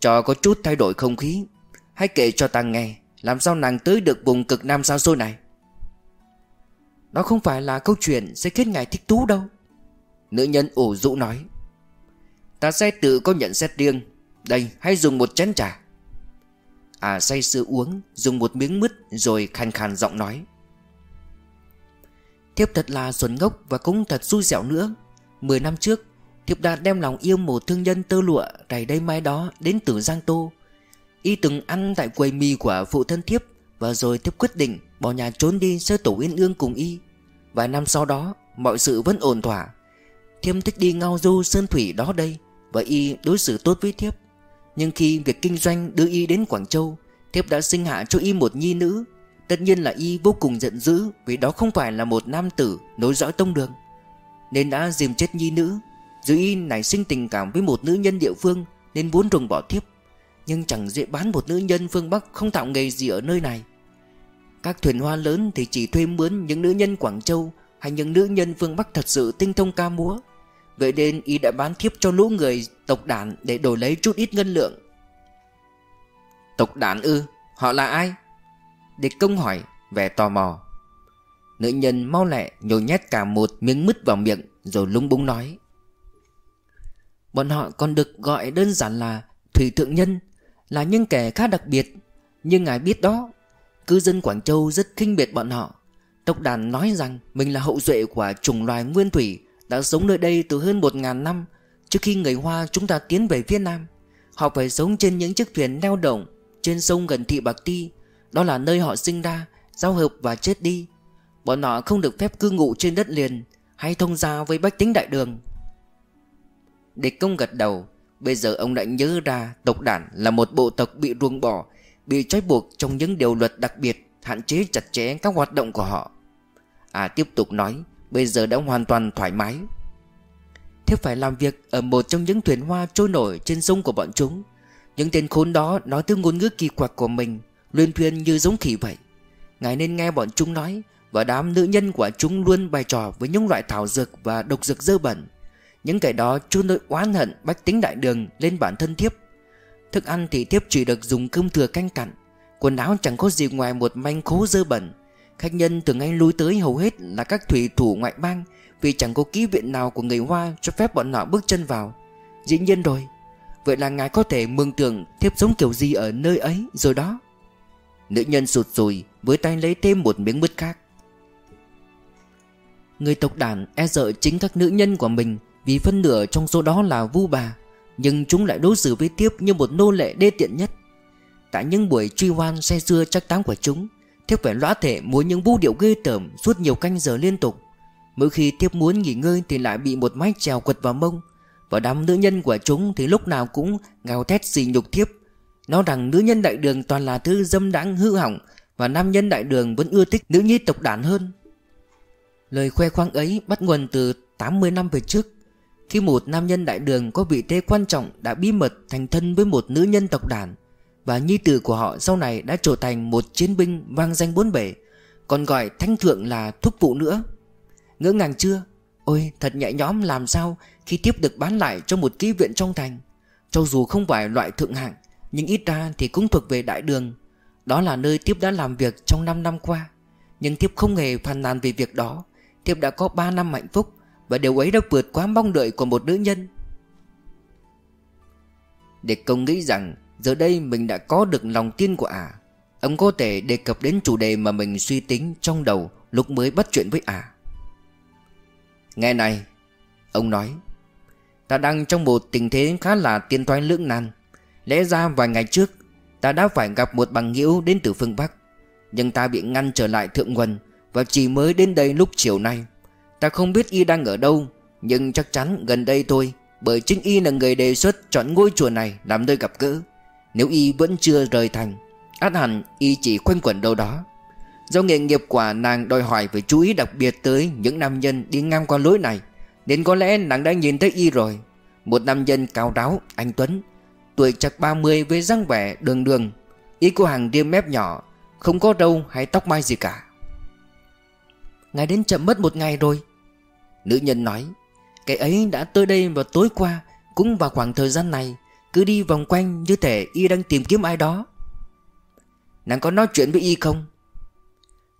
Cho có chút thay đổi không khí. Hãy kể cho ta nghe, Làm sao nàng tới được vùng cực nam xa xôi này? Đó không phải là câu chuyện Sẽ khiến ngài thích thú đâu. Nữ nhân ủ rũ nói, Ta sẽ tự có nhận xét riêng. Đây, hãy dùng một chén trà. À say sưa uống, Dùng một miếng mứt Rồi khàn khàn giọng nói, Thiếp thật là xuẩn ngốc Và cũng thật xui xẻo nữa. Mười năm trước, Thiếp đã đem lòng yêu một thương nhân tơ lụa Rày đây mai đó đến từ Giang Tô. Y từng ăn tại quầy mì của phụ thân thiếp Và rồi thiếp quyết định Bỏ nhà trốn đi sơ tổ yên ương cùng Y. Vài năm sau đó, Mọi sự vẫn ổn thỏa. Thiêm thích đi ngao du sơn thủy đó đây Và Y đối xử tốt với thiếp. Nhưng khi việc kinh doanh đưa Y đến Quảng Châu, Thiếp đã sinh hạ cho Y một nhi nữ. Tất nhiên là Y vô cùng giận dữ Vì đó không phải là một nam tử nối dõi tông đường. Nên đã dìm chết nhi nữ Dù Y nảy sinh tình cảm với một nữ nhân địa phương Nên muốn rùng bỏ thiếp. Nhưng chẳng dễ bán một nữ nhân phương Bắc Không tạo nghề gì ở nơi này. Các thuyền hoa lớn thì chỉ thuê mướn Những nữ nhân Quảng Châu Hay những nữ nhân phương Bắc thật sự tinh thông ca múa. Vậy nên y đã bán thiếp cho lũ người tộc đản Để đổi lấy chút ít ngân lượng. Tộc đản ư? Họ là ai? Địch công hỏi, vẻ tò mò. Nữ nhân mau lẹ nhồi nhét cả một miếng mứt vào miệng Rồi lúng búng nói. Bọn họ còn được gọi đơn giản là Thủy Thượng Nhân. Là những kẻ khá đặc biệt. Nhưng ngài biết đó, Cư dân Quảng Châu rất khinh biệt bọn họ. Tộc đàn nói rằng mình là hậu duệ của chủng loài nguyên thủy, Đã sống nơi đây từ hơn một ngàn năm, Trước khi người Hoa chúng ta tiến về Việt Nam. Họ phải sống trên những chiếc thuyền neo động Trên sông gần thị Bạc Ti. Đó là nơi họ sinh ra, Giao hợp và chết đi. Bọn họ không được phép cư ngụ trên đất liền, Hay thông gia với bách tính đại đường. Địch công gật đầu. Bây giờ ông đã nhớ ra tộc đản là một bộ tộc bị ruồng bỏ, Bị trói buộc trong những điều luật đặc biệt, Hạn chế chặt chẽ các hoạt động của họ. À tiếp tục nói, Bây giờ đã hoàn toàn thoải mái. Thiếp phải làm việc ở một trong những thuyền hoa trôi nổi trên sông của bọn chúng. Những tên khốn đó nói từ ngôn ngữ kỳ quặc của mình, Luyên thuyên như giống khỉ vậy. Ngài nên nghe bọn chúng nói Và đám nữ nhân của chúng luôn bày trò với những loại thảo dược và độc dược dơ bẩn. Những kẻ đó chôn nỗi oán hận, bách tính đại đường lên bản thân thiếp. Thức ăn thì thiếp chỉ được dùng cơm thừa canh cặn, Quần áo chẳng có gì ngoài một manh khố dơ bẩn. Khách nhân từ ngay lui tới hầu hết là các thủy thủ ngoại bang, Vì chẳng có ký viện nào của người Hoa cho phép bọn họ bước chân vào. Dĩ nhiên rồi, Vậy là ngài có thể mường tượng thiếp sống kiểu gì ở nơi ấy rồi đó. Nữ nhân sụt sùi, với tay lấy thêm một miếng mứt khác. Người tộc đàn e sợ chính các nữ nhân của mình vì phân nửa trong số đó là vu bà, Nhưng chúng lại đối xử với tiếp như một nô lệ đê tiện nhất. Tại những buổi truy hoan say xưa chắc táng của chúng, Thiếp phải lõa thể múa những vũ điệu ghê tởm, Suốt nhiều canh giờ liên tục. Mỗi khi thiếp muốn nghỉ ngơi Thì lại bị một mái trèo quật vào mông, Và đám nữ nhân của chúng Thì lúc nào cũng gào thét xì nhục thiếp. Nó rằng nữ nhân đại đường toàn là thứ dâm đãng hư hỏng, Và nam nhân đại đường vẫn ưa thích nữ nhi tộc đản hơn. Lời khoe khoang ấy bắt nguồn từ 80 năm về trước. Khi một nam nhân đại đường có vị thế quan trọng đã bí mật thành thân với một nữ nhân tộc đàn, và nhi tử của họ sau này đã trở thành một chiến binh vang danh bốn bể, Còn gọi thanh thượng là thúc phụ nữa. Ngỡ ngàng chưa? Ôi, thật nhẹ nhõm làm sao Khi tiếp được bán lại cho một ký viện trong thành. Cho dù không phải loại thượng hạng, Nhưng ít ra thì cũng thuộc về đại đường. Đó là nơi tiếp đã làm việc trong 5 năm qua. Nhưng tiếp không hề phàn nàn về việc đó. Tiếp đã có 3 năm hạnh phúc và điều ấy đã vượt quá mong đợi của một nữ nhân. Để công nghĩ rằng, Giờ đây mình đã có được lòng tin của ả, Ông có thể đề cập đến chủ đề mà mình suy tính trong đầu lúc mới bắt chuyện với ả. Nghe này, Ông nói, Ta đang trong một tình thế khá là tiên toán lưỡng nan. Lẽ ra vài ngày trước, Ta đã phải gặp một bằng hữu đến từ phương Bắc, Nhưng ta bị ngăn trở lại thượng nguồn Và chỉ mới đến đây lúc chiều nay. Ta không biết y đang ở đâu Nhưng chắc chắn gần đây thôi Bởi chính y là người đề xuất chọn ngôi chùa này làm nơi gặp gỡ. Nếu y vẫn chưa rời thành Át hẳn y chỉ quanh quẩn đâu đó. Do nghề nghiệp quả nàng đòi hỏi phải chú ý đặc biệt tới những nam nhân đi ngang qua lối này Nên có lẽ nàng đã nhìn thấy y rồi. Một nam nhân cao ráo, anh Tuấn Tuổi chặt 30 với răng vẻ đường đường. Y cô hàng riêng mép nhỏ Không có râu hay tóc mai gì cả. Ngài đến chậm mất một ngày rồi Nữ nhân nói Cái ấy đã tới đây vào tối qua, Cũng vào khoảng thời gian này, cứ đi vòng quanh như thể y đang tìm kiếm ai đó. Nàng có nói chuyện với y không?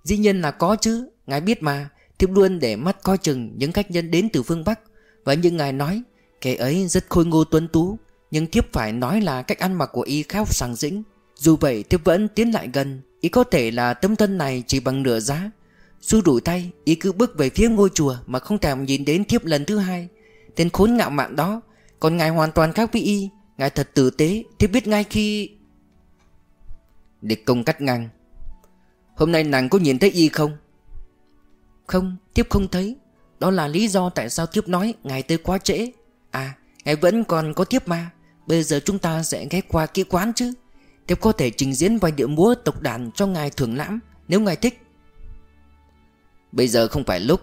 Dĩ nhiên là có chứ, Ngài biết mà, Thiếp luôn để mắt coi chừng những khách nhân đến từ phương Bắc. Và như ngài nói, Kẻ ấy rất khôi ngô tuấn tú, Nhưng thiếp phải nói là cách ăn mặc của y khá sàng dĩnh. Dù vậy, thiếp vẫn tiến lại gần Ý có thể là tấm thân này chỉ bằng nửa giá xu đuổi tay, Ý cứ bước về phía ngôi chùa Mà không thèm nhìn đến thiếp lần thứ hai. Tên khốn ngạo mạn đó, Còn ngài hoàn toàn khác với y. Ngài thật tử tế, Thiếp biết ngay khi Địch công cắt ngang. Hôm nay nàng có nhìn thấy y không? Không Tiếp không thấy. Đó là lý do tại sao tiếp nói Ngài tới quá trễ. À Ngài vẫn còn có tiếp mà. Bây giờ chúng ta sẽ ghé qua kia quán chứ. Tiếp có thể trình diễn vài điệu múa tộc đàn cho ngài thưởng lãm, Nếu ngài thích. Bây giờ không phải lúc.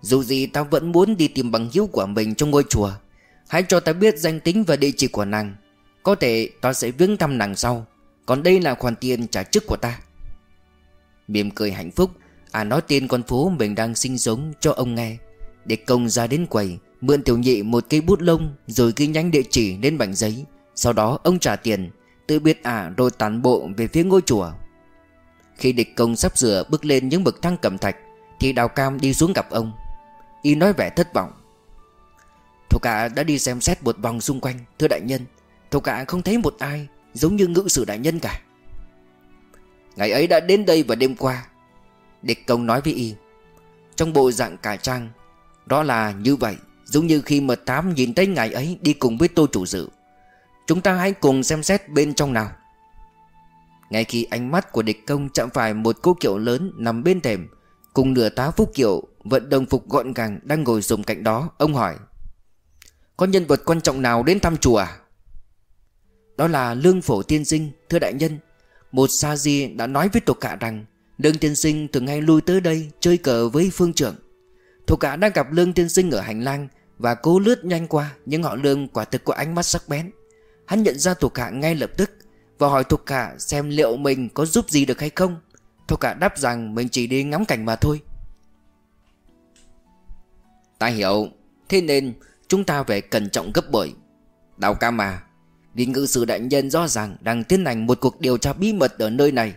Dù gì tao vẫn muốn đi tìm bằng hữu của mình trong ngôi chùa. Hãy cho tao biết danh tính và địa chỉ của nàng. Có thể tao sẽ viếng thăm nàng sau. Còn đây là khoản tiền trả chức của ta. Mỉm cười hạnh phúc. À nói tên con phố mình đang sinh sống cho ông nghe. Để công ra đến quầy, Mượn tiểu nhị một cây bút lông, Rồi ghi nhánh địa chỉ lên bảng giấy. Sau đó, ông trả tiền, Tự biết à rồi tản bộ về phía ngôi chùa. Khi địch công sắp sửa bước lên những bậc thang cẩm thạch thì đào cam đi xuống gặp ông. Y nói vẻ thất vọng. Thổ cả đã đi xem xét một vòng xung quanh, Thưa đại nhân. Thổ cả không thấy một ai Giống như ngự sử đại nhân cả. Ngày ấy đã đến đây vào đêm qua, Địch công nói với y. Trong bộ dạng cả trang, Đó là như vậy, Giống như khi mật thám nhìn thấy ngày ấy Đi cùng với tô chủ dự. Chúng ta hãy cùng xem xét bên trong nào. Ngay khi ánh mắt của địch công chạm phải một cô kiệu lớn nằm bên thềm Cùng nửa tá phúc kiệu Vận đồng phục gọn gàng đang ngồi dùng cạnh đó, Ông hỏi, có nhân vật quan trọng nào đến thăm chùa à? Đó là Lương Phổ Tiên Sinh, Thưa đại nhân. Một sa di đã nói với tổ cả rằng, Lương tiên sinh thường hay lui tới đây Chơi cờ với phương trưởng. Thuộc cả đang gặp Lương tiên sinh ở hành lang Và cố lướt nhanh qua Nhưng họ Lương quả thực có ánh mắt sắc bén. Hắn nhận ra thuộc hạ ngay lập tức Và hỏi thuộc cả xem liệu mình có giúp gì được hay không. Thuộc cả đáp rằng mình chỉ đi ngắm cảnh mà thôi. Ta hiểu. Thế nên, chúng ta phải cẩn trọng gấp bội. Đào ca mà Vì ngự sử đại nhân rõ ràng Đang tiến hành một cuộc điều tra bí mật ở nơi này.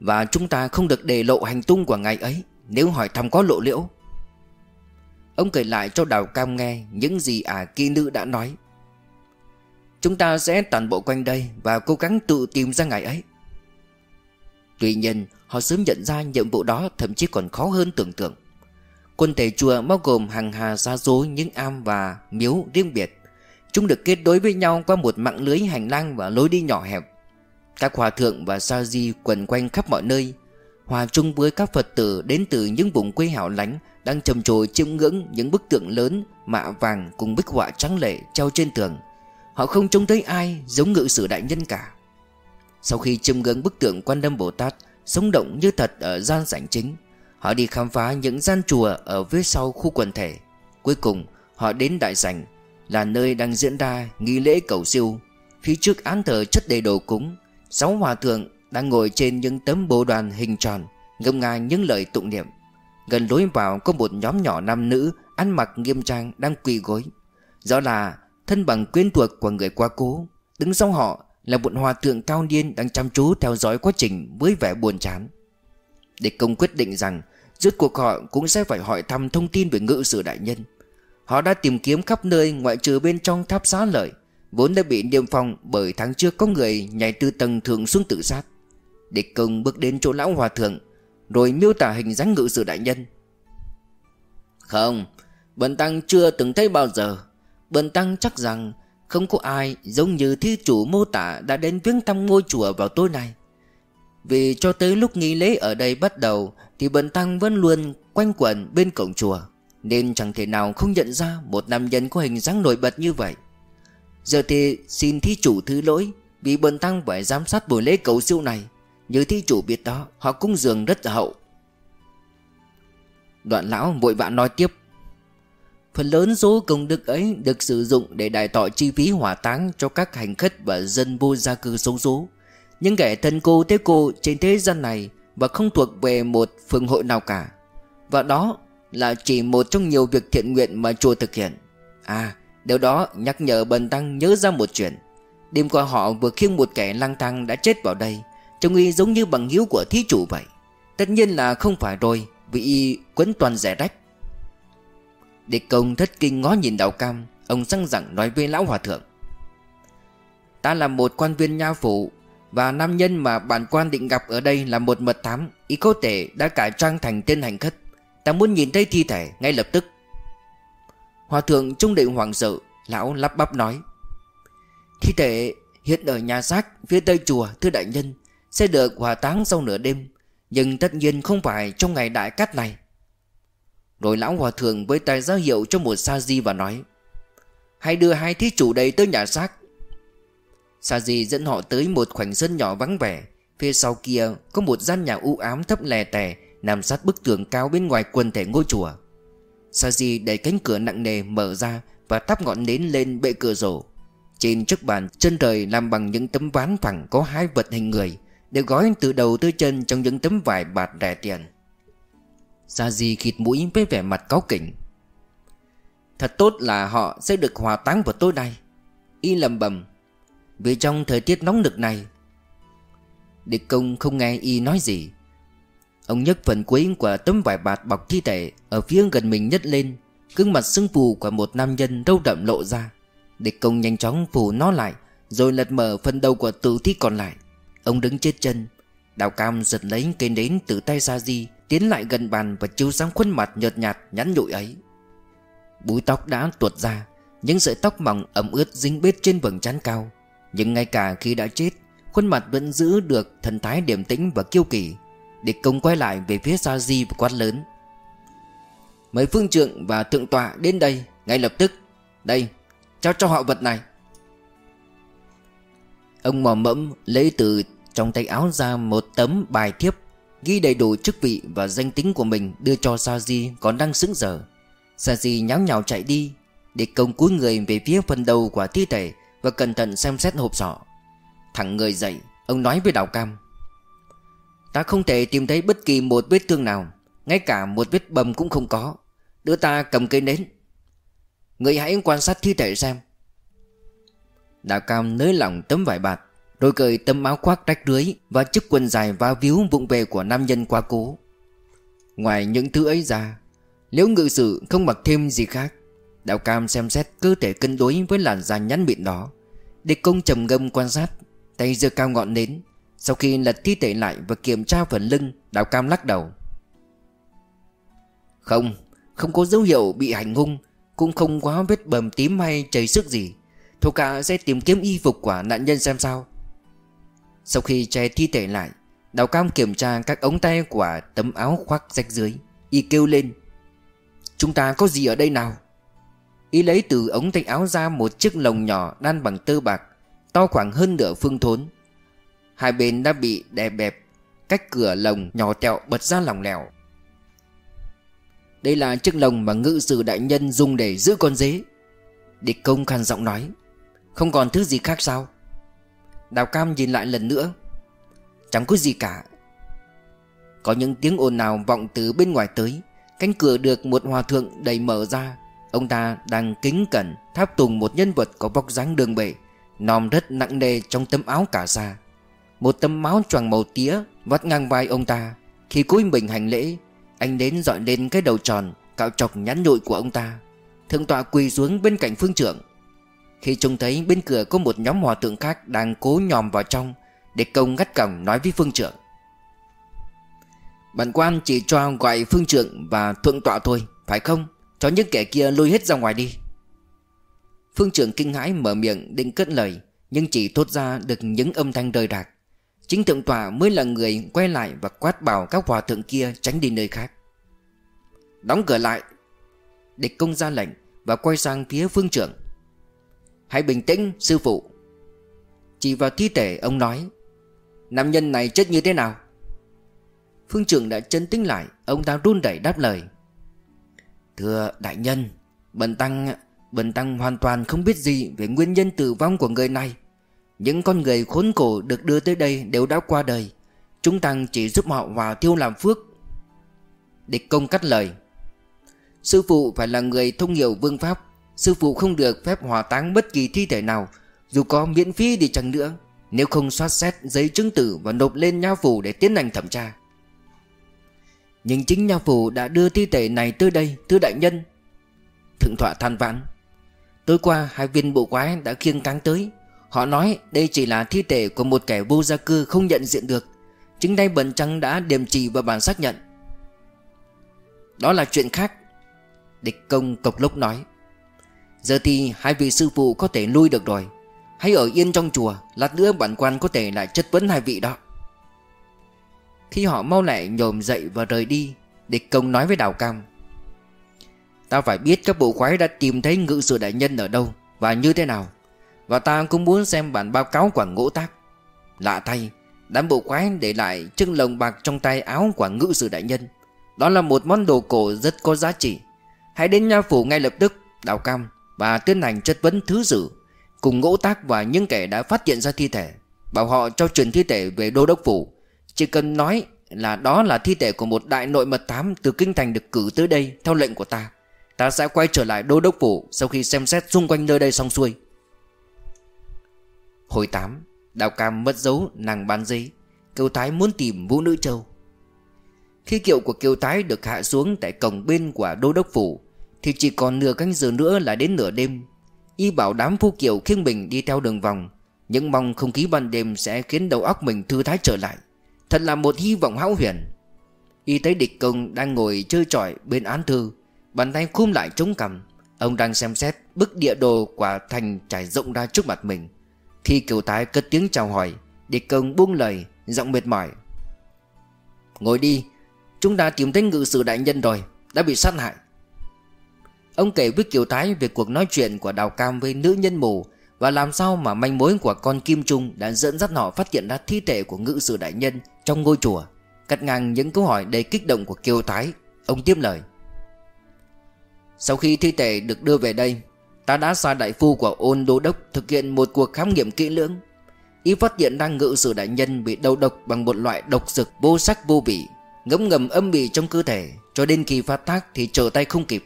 Và chúng ta không được để lộ hành tung của ngài ấy Nếu hỏi thăm có lộ liễu. Ông kể lại cho Đào Cam nghe Những gì ả à kỳ nữ đã nói. Chúng ta sẽ toàn bộ quanh đây Và cố gắng tự tìm ra ngài ấy. Tuy nhiên họ sớm nhận ra nhiệm vụ đó Thậm chí còn khó hơn tưởng tượng. Quân thể chùa bao gồm hàng hà xa dối, những am và miếu riêng biệt. Chúng được kết nối với nhau qua một mạng lưới hành lang và lối đi nhỏ hẹp. Các hòa thượng và sa di quần quanh khắp mọi nơi. Hòa chung với các Phật tử đến từ những vùng quê hẻo lánh Đang trầm trồ chiêm ngưỡng những bức tượng lớn, Mạ vàng cùng bích họa trắng lệ treo trên tường. Họ không trông thấy ai giống ngự sử đại nhân cả. Sau khi chiêm ngưỡng bức tượng quan âm Bồ Tát Sống động như thật ở gian sảnh chính. Họ đi khám phá những gian chùa ở phía sau khu quần thể. Cuối cùng, họ đến đại sảnh, Là nơi đang diễn ra nghi lễ cầu siêu. Phía trước án thờ chất đầy đồ cúng, Sáu hòa thượng đang ngồi trên những tấm bồ đoàn hình tròn, Ngâm nga những lời tụng niệm. Gần lối vào có một nhóm nhỏ nam nữ Ăn mặc nghiêm trang đang quỳ gối. Rõ là thân bằng quyến thuộc của người quá cố, Đứng sau họ là một hòa thượng cao niên Đang chăm chú theo dõi quá trình với vẻ buồn chán. Địch công quyết định rằng, Rốt cuộc họ cũng sẽ phải hỏi thăm thông tin về ngự sử đại nhân. Họ đã tìm kiếm khắp nơi ngoại trừ bên trong tháp xá lợi, Vốn đã bị niêm phong bởi tháng trước có người nhảy từ tầng thượng xuống tự sát. Địch công bước đến chỗ lão hòa thượng, Rồi miêu tả hình dáng ngự sử đại nhân. Không, Bần tăng chưa từng thấy bao giờ. Bần tăng chắc rằng không có ai giống như thi chủ mô tả Đã đến viếng thăm ngôi chùa vào tối nay. Vì cho tới lúc nghi lễ ở đây bắt đầu, thì bần tăng vẫn luôn quanh quẩn bên cổng chùa, Nên chẳng thể nào không nhận ra Một nam nhân có hình dáng nổi bật như vậy. Giờ thì xin thi chủ thứ lỗi, Vì bần tăng phải giám sát buổi lễ cầu siêu này. Như thi chủ biết đó, Họ cung dường rất hậu. Đoạn lão vội vã nói tiếp. Phần lớn số công đức ấy được sử dụng để đại tọ chi phí hỏa táng cho các hành khách và dân vô gia cư xấu số. Những kẻ thân cô thế cô trên thế gian này và không thuộc về một phương hội nào cả Và đó là chỉ một trong nhiều việc thiện nguyện mà chùa thực hiện À điều đó nhắc nhở bần tăng nhớ ra một chuyện Đêm qua họ vừa khiêng một kẻ lang thang đã chết vào đây, Trông y giống như bằng hiếu của thí chủ vậy Tất nhiên là không phải rồi, Vì y quấn toàn rẻ rách. Địch công thất kinh ngó nhìn đạo cam, Ông răng rẳng nói với lão hòa thượng. Ta là một quan viên nha phủ và nam nhân mà bản quan định gặp ở đây là một mật thám, Ý có thể đã cải trang thành tên hành khất. Ta muốn nhìn thấy thi thể ngay lập tức. Hòa thượng trung định hoàng sợ, Lão lắp bắp nói. Thi thể hiện ở nhà xác phía tây chùa, thưa đại nhân, Sẽ được hòa táng sau nửa đêm, Nhưng tất nhiên không phải trong ngày đại cát này. Rồi lão hòa thượng với tay ra hiệu cho một sa di và nói, Hãy đưa hai thí chủ đây tới nhà xác. Sa Di dẫn họ tới một khoảnh sân nhỏ vắng vẻ. Phía sau kia có một gian nhà u ám thấp lè tè, Nằm sát bức tường cao bên ngoài quần thể ngôi chùa. Sa Di đẩy cánh cửa nặng nề mở ra Và tắp ngọn nến lên bệ cửa sổ Trên chiếc bàn, chân trời làm bằng những tấm ván phẳng có hai vật hình người, Được gói từ đầu tới chân trong những tấm vải bạt rẻ tiền. Sa Di khịt mũi với vẻ mặt cáu kỉnh. Thật tốt là họ sẽ được hòa táng vào tối nay. Y lầm bầm, vì trong thời tiết nóng nực này, Địch công không nghe y nói gì. Ông nhấc phần cuối của tấm vải bạt bọc thi thể Ở phía gần mình nhấc lên, gương mặt sưng phù của một nam nhân râu đậm lộ ra. Địch công nhanh chóng phủ nó lại, Rồi lật mở phần đầu của tử thi còn lại. Ông đứng chết chân, Đào cam giật lấy cây nến từ tay Sa Di Tiến lại gần bàn và chiếu sáng khuôn mặt nhợt nhạt, nhắn nhụi ấy. Búi tóc đã tuột ra, Những sợi tóc mỏng ẩm ướt dính bết trên vầng trán cao. Nhưng ngay cả khi đã chết, Khuôn mặt vẫn giữ được thần thái điềm tĩnh và kiêu kỳ Địch công quay lại về phía Sa Di và quát lớn. Mấy phương trượng và thượng tọa đến đây, Ngay lập tức. Đây, Trao cho họ vật này. Ông mò mẫm lấy từ trong tay áo ra một tấm bài thiếp Ghi đầy đủ chức vị và danh tính của mình Đưa cho Saji còn đang sững sờ. Saji nháo nhào chạy đi, Để công cúi người về phía phần đầu của thi thể Và cẩn thận xem xét hộp sọ. Thẳng người dậy, Ông nói với Đào Cam, Ta không thể tìm thấy bất kỳ một vết thương nào, Ngay cả một vết bầm cũng không có. Đưa ta cầm cây nến. Người hãy quan sát thi thể xem. Đào Cam nới lỏng tấm vải bạt. Rồi cởi tấm áo khoác rách rưới Và chiếc quần dài va víu vụng về của nam nhân quá cố. Ngoài những thứ ấy ra Nếu ngự sự không mặc thêm gì khác. Đào Cam xem xét cơ thể cân đối với làn da nhắn mịn đó. Địch công trầm ngâm quan sát, Tay giơ cao ngọn nến. Sau khi lật thi thể lại và kiểm tra phần lưng, Đào Cam lắc đầu. Không Không có dấu hiệu bị hành hung, Cũng không có vết bầm tím hay chảy sức gì. Thổ cả sẽ tìm kiếm y phục của nạn nhân xem sao. Sau khi che thi thể lại, Đào Cam kiểm tra các ống tay của tấm áo khoác rách dưới, Y kêu lên, Chúng ta có gì ở đây nào? Y lấy từ ống tay áo ra một chiếc lồng nhỏ đan bằng tơ bạc, To khoảng hơn nửa phương thốn. Hai bên đã bị đè bẹp, Cách cửa lồng nhỏ tẹo bật ra lòng lẻo. Đây là chiếc lồng mà ngự sử đại nhân dùng để giữ con dế, Địch công khăn giọng nói. Không còn thứ gì khác sao? Đào cam nhìn lại lần nữa. Chẳng có gì cả. Có những tiếng ồn nào vọng từ bên ngoài tới, Cánh cửa được một hòa thượng đẩy mở ra. Ông ta đang kính cẩn tháp tùng một nhân vật có vóc dáng đường bể Nòm rất nặng nề trong tấm áo cả sa Một tấm máu choàng màu tía Vắt ngang vai ông ta. Khi cúi mình hành lễ, Anh đến dọi lên cái đầu tròn, Cạo chọc nhắn nhụi của ông ta. Thượng tọa quỳ xuống bên cạnh phương trưởng. Khi trông thấy bên cửa có một nhóm hòa thượng khác Đang cố nhòm vào trong Để công ngắt cổng nói với phương trưởng. Bản quan chỉ cho gọi phương trưởng và thượng tọa thôi, Phải không? Cho những kẻ kia lôi hết ra ngoài đi. Phương trưởng kinh hãi mở miệng định cất lời, Nhưng chỉ thốt ra được những âm thanh rời rạc Chính thượng tọa mới là người quay lại và quát bảo các hòa thượng kia tránh đi nơi khác. Đóng cửa lại, Địch công ra lệnh và quay sang phía phương trưởng. Hãy bình tĩnh, sư phụ. Chỉ vào thi thể, ông nói, Nam nhân này chết như thế nào? Phương trưởng đã chân tính lại, Ông ta run đẩy đáp lời, Thưa đại nhân, Bần tăng Bần tăng hoàn toàn không biết gì Về nguyên nhân tử vong của người này. Những con người khốn khổ được đưa tới đây Đều đã qua đời. Chúng tăng chỉ giúp họ hòa tiêu làm phước. Địch công cắt lời, Sư phụ phải là người thông hiểu vương pháp. Sư phụ không được phép hòa táng bất kỳ thi thể nào, Dù có miễn phí đi chăng nữa. Nếu không soát xét giấy chứng tử Và nộp lên nha phủ để tiến hành thẩm tra. Nhưng chính nha phủ đã đưa thi thể này tới đây, Thưa đại nhân. Thượng thọa than vãn. Tối qua, hai viên bộ quái đã khiêng cáng tới. Họ nói đây chỉ là thi thể của một kẻ vô gia cư không nhận diện được. Chính đây bần trắng đã điểm trì và bản xác nhận. Đó là chuyện khác, Địch công cộc lốc nói. Giờ thì hai vị sư phụ có thể lui được rồi. Hãy ở yên trong chùa, Lát nữa bản quan có thể lại chất vấn hai vị đó. Khi họ mau lẹ nhồm dậy và rời đi, Địch công nói với Đào Cam. Ta phải biết các bộ khoái đã tìm thấy ngự sử đại nhân ở đâu Và như thế nào. Và ta cũng muốn xem bản báo cáo của ngỗ tác. Lạ thay, Đám bộ khoái để lại chân lồng bạc trong tay áo của ngự sử đại nhân. Đó là một món đồ cổ rất có giá trị. Hãy đến nha phủ ngay lập tức, Đào cam. Và tiến hành chất vấn thứ sử Cùng ngỗ tác và những kẻ đã phát hiện ra thi thể, Bảo họ cho truyền thi thể về đô đốc phủ. Chỉ cần nói là đó là thi thể của một đại nội mật thám Từ kinh thành được cử tới đây Theo lệnh của ta Ta sẽ quay trở lại đô đốc phủ Sau khi xem xét xung quanh nơi đây xong xuôi. Hồi tám, Đào Cam mất dấu nàng bán giấy, Kiều Thái muốn tìm Vũ Nữ Châu. Khi kiệu của Kiều Thái được hạ xuống Tại cổng bên của đô đốc phủ thì chỉ còn nửa canh giờ nữa là đến nửa đêm. Y bảo đám phu kiều khiêng mình đi theo đường vòng. Những mong không khí ban đêm sẽ khiến đầu óc mình thư thái trở lại. Thật là một hy vọng hão huyền. Y thấy địch công đang ngồi chơi trọi bên án thư, Bàn tay khum lại chống cằm. Ông đang xem xét bức địa đồ quả thành trải rộng ra trước mặt mình. Khi kiều thái cất tiếng chào hỏi, Địch công buông lời, Giọng mệt mỏi. Ngồi đi, Chúng ta tìm thấy ngự sử đại nhân rồi, Đã bị sát hại. Ông kể với Kiều Thái về cuộc nói chuyện của Đào Cam với nữ nhân mù Và làm sao mà manh mối của con Kim Trung đã dẫn dắt họ phát hiện ra thi thể của ngự sử đại nhân trong ngôi chùa. Cắt ngang những câu hỏi đầy kích động của Kiều Thái, Ông tiếp lời. Sau khi thi thể được đưa về đây, Ta đã sai đại phu của ôn đô đốc Thực hiện một cuộc khám nghiệm kỹ lưỡng. Y phát hiện đang ngự sử đại nhân Bị đầu độc bằng một loại độc dược vô sắc vô vị, Ngấm ngầm âm bị trong cơ thể, Cho đến khi phát tác thì trở tay không kịp.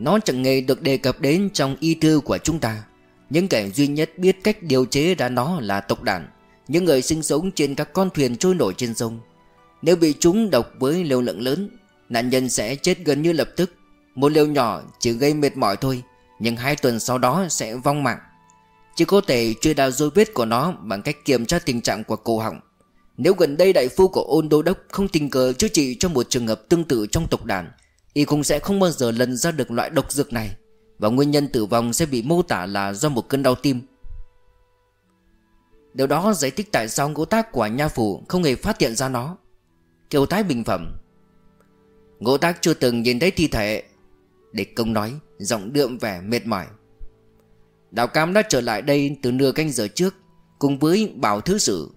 Nó chẳng hề được đề cập đến trong y thư của chúng ta. Những kẻ duy nhất biết cách điều chế ra nó là tộc đàn, Những người sinh sống trên các con thuyền trôi nổi trên sông. Nếu bị chúng độc với liều lượng lớn, Nạn nhân sẽ chết gần như lập tức. Một liều nhỏ chỉ gây mệt mỏi thôi, Nhưng hai tuần sau đó sẽ vong mạng. Chỉ có thể truy đào dấu vết của nó Bằng cách kiểm tra tình trạng của cổ họng. Nếu gần đây đại phu của ôn đô đốc không tình cờ chữa trị cho một trường hợp tương tự trong tộc đàn Y cũng sẽ không bao giờ lần ra được loại độc dược này, Và nguyên nhân tử vong sẽ bị mô tả là do một cơn đau tim. Điều đó giải thích tại sao ngũ tác của nha phủ không hề phát hiện ra nó. Kiều tái bình phẩm. Ngũ tác chưa từng nhìn thấy thi thể. Địch công nói, Giọng đượm vẻ mệt mỏi. Đào Cam đã trở lại đây từ nửa canh giờ trước, Cùng với Bảo Thứ Sử.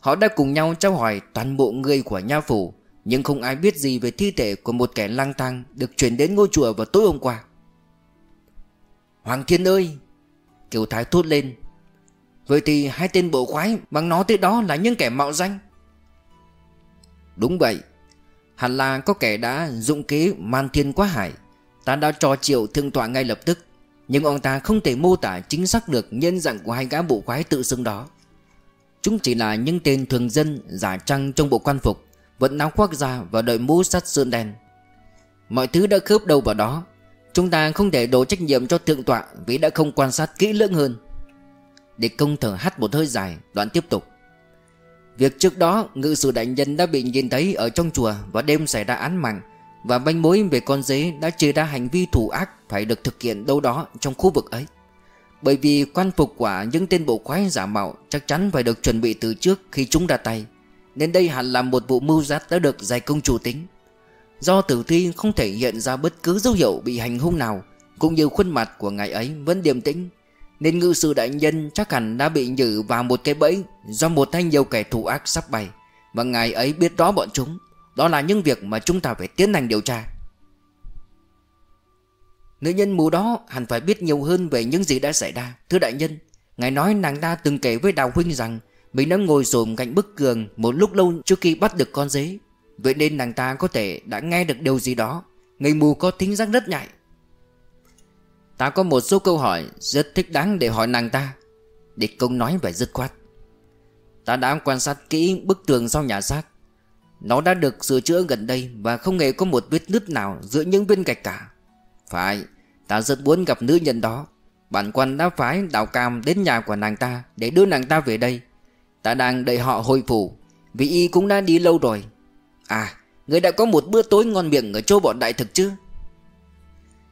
Họ đã cùng nhau trao hỏi toàn bộ người của nha phủ. Nhưng không ai biết gì về thi thể của một kẻ lang thang Được chuyển đến ngôi chùa vào tối hôm qua. Hoàng Thiên ơi! Kiều Thái thốt lên. Vậy thì hai tên bộ khoái Bằng nó tới đó là những kẻ mạo danh. Đúng vậy. Hẳn là có kẻ đã dụng kế man thiên quá hải. Ta đã cho triệu thương tọa ngay lập tức. Nhưng ông ta không thể mô tả chính xác được nhân dạng của hai gã bộ khoái tự xưng đó. Chúng chỉ là những tên thường dân giả trăng trong bộ quan phục. Vẫn áo khoác ra và đội mũ sắt sơn đen Mọi thứ đã khớp đầu vào đó. Chúng ta không thể đổ trách nhiệm cho thượng tọa Vì đã không quan sát kỹ lưỡng hơn. Để công thở hắt một hơi dài, Đoạn tiếp tục. Việc trước đó, ngự sử đại nhân đã bị nhìn thấy Ở trong chùa và đêm xảy ra án mạng Và manh mối về con dế đã chỉ ra hành vi thủ ác Phải được thực hiện đâu đó trong khu vực ấy. Bởi vì quan phục quả những tên bộ khoái giả mạo Chắc chắn phải được chuẩn bị từ trước khi chúng ra tay. Nên đây hẳn là một vụ mưu sát đã được giải công chủ tính. Do tử thi không thể hiện ra bất cứ dấu hiệu bị hành hung nào, Cũng như khuôn mặt của ngài ấy vẫn điềm tĩnh, Nên ngự sư đại nhân chắc hẳn đã bị nhử vào một cái bẫy Do một hay nhiều kẻ thù ác sắp bày, Và ngài ấy biết rõ bọn chúng. Đó là những việc mà chúng ta phải tiến hành điều tra. Nữ nhân mù đó hẳn phải biết nhiều hơn về những gì đã xảy ra. Thưa đại nhân, Ngài nói nàng ta từng kể với Đào Huynh rằng mình đã ngồi xổm cạnh bức tường Một lúc lâu trước khi bắt được con dế. Vậy nên nàng ta có thể đã nghe được điều gì đó. Người mù có thính giác rất nhạy. Ta có một số câu hỏi Rất thích đáng để hỏi nàng ta. Địch công nói vẻ dứt khoát. Ta đã quan sát kỹ bức tường sau nhà xác. Nó đã được sửa chữa gần đây Và không hề có một vết nứt nào giữa những viên gạch cả. Phải, Ta rất muốn gặp nữ nhân đó. Bản quan đã phái đạo cam đến nhà của nàng ta Để đưa nàng ta về đây. Ta đang đợi họ hồi phủ, Vì y cũng đã đi lâu rồi. À Người đã có một bữa tối ngon miệng Ở chỗ bọn đại thực chứ?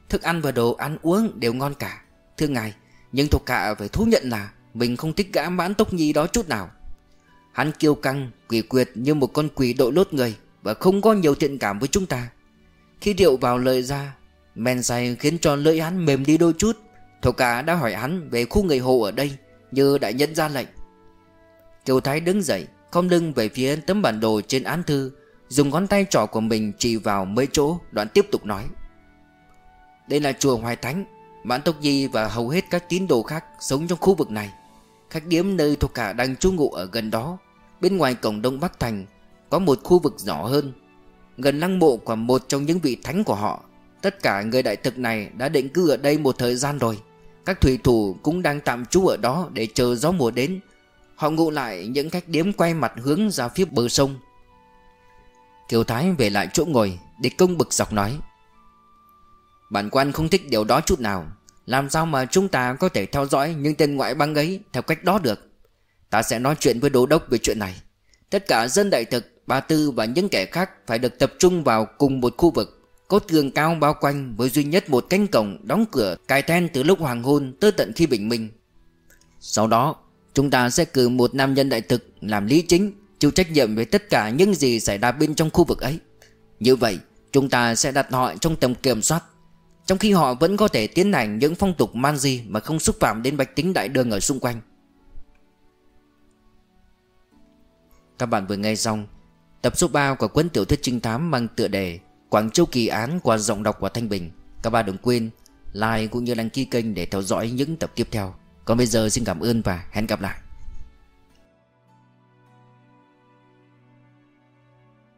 Thức ăn và đồ ăn uống đều ngon cả. Thưa ngài, Nhưng thuộc hạ phải thú nhận là Mình không thích gã mãn tốc nhi đó chút nào. Hắn kiêu căng, Quỷ quyệt như một con quỷ đội lốt người Và không có nhiều thiện cảm với chúng ta. Khi rượu vào lời ra, Men say khiến cho lưỡi hắn mềm đi đôi chút. Thổ cả đã hỏi hắn về khu người hộ ở đây, Như đã nhận ra lệnh. Kiều Thái đứng dậy không lưng về phía tấm bản đồ trên án thư, Dùng ngón tay trỏ của mình chỉ vào mấy chỗ, Đoạn tiếp tục nói. Đây là chùa Hoài Thánh, Mãn Tốc Di và hầu hết các tín đồ khác Sống trong khu vực này. Khách điếm nơi thuộc cả đang trú ngụ ở gần đó, Bên ngoài cổng Đông Bắc Thành, Có một khu vực nhỏ hơn. Gần lăng mộ của một trong những vị thánh của họ. Tất cả người đại thực này đã định cư ở đây một thời gian rồi. Các thủy thủ cũng đang tạm trú ở đó để chờ gió mùa đến. Họ ngụ lại những cách điếm quay mặt hướng ra phía bờ sông. Kiều Thái về lại chỗ ngồi Địch công bực dọc nói. Bản quan không thích điều đó chút nào Làm sao mà chúng ta có thể theo dõi những tên ngoại bang ấy theo cách đó được? Ta sẽ nói chuyện với đô đốc về chuyện này. Tất cả dân đại thực, ba tư và những kẻ khác phải được tập trung vào cùng một khu vực Cốt tường cao bao quanh với duy nhất một cánh cổng đóng cửa cài then từ lúc hoàng hôn tới tận khi bình minh. Sau đó, Chúng ta sẽ cử một nam nhân đại thực làm lý chính, Chịu trách nhiệm về tất cả những gì xảy ra bên trong khu vực ấy. Như vậy, chúng ta sẽ đặt họ trong tầm kiểm soát. Trong khi họ vẫn có thể tiến hành những phong tục man di Mà không xúc phạm đến bạch tính đại đường ở xung quanh. Các bạn vừa nghe xong Tập số 3 của cuốn tiểu thuyết trinh thám mang tựa đề Quảng Châu Kỳ Án qua giọng đọc của Thanh Bình. Các bạn đừng quên like cũng như đăng ký kênh để theo dõi những tập tiếp theo. Còn bây giờ xin cảm ơn và hẹn gặp lại.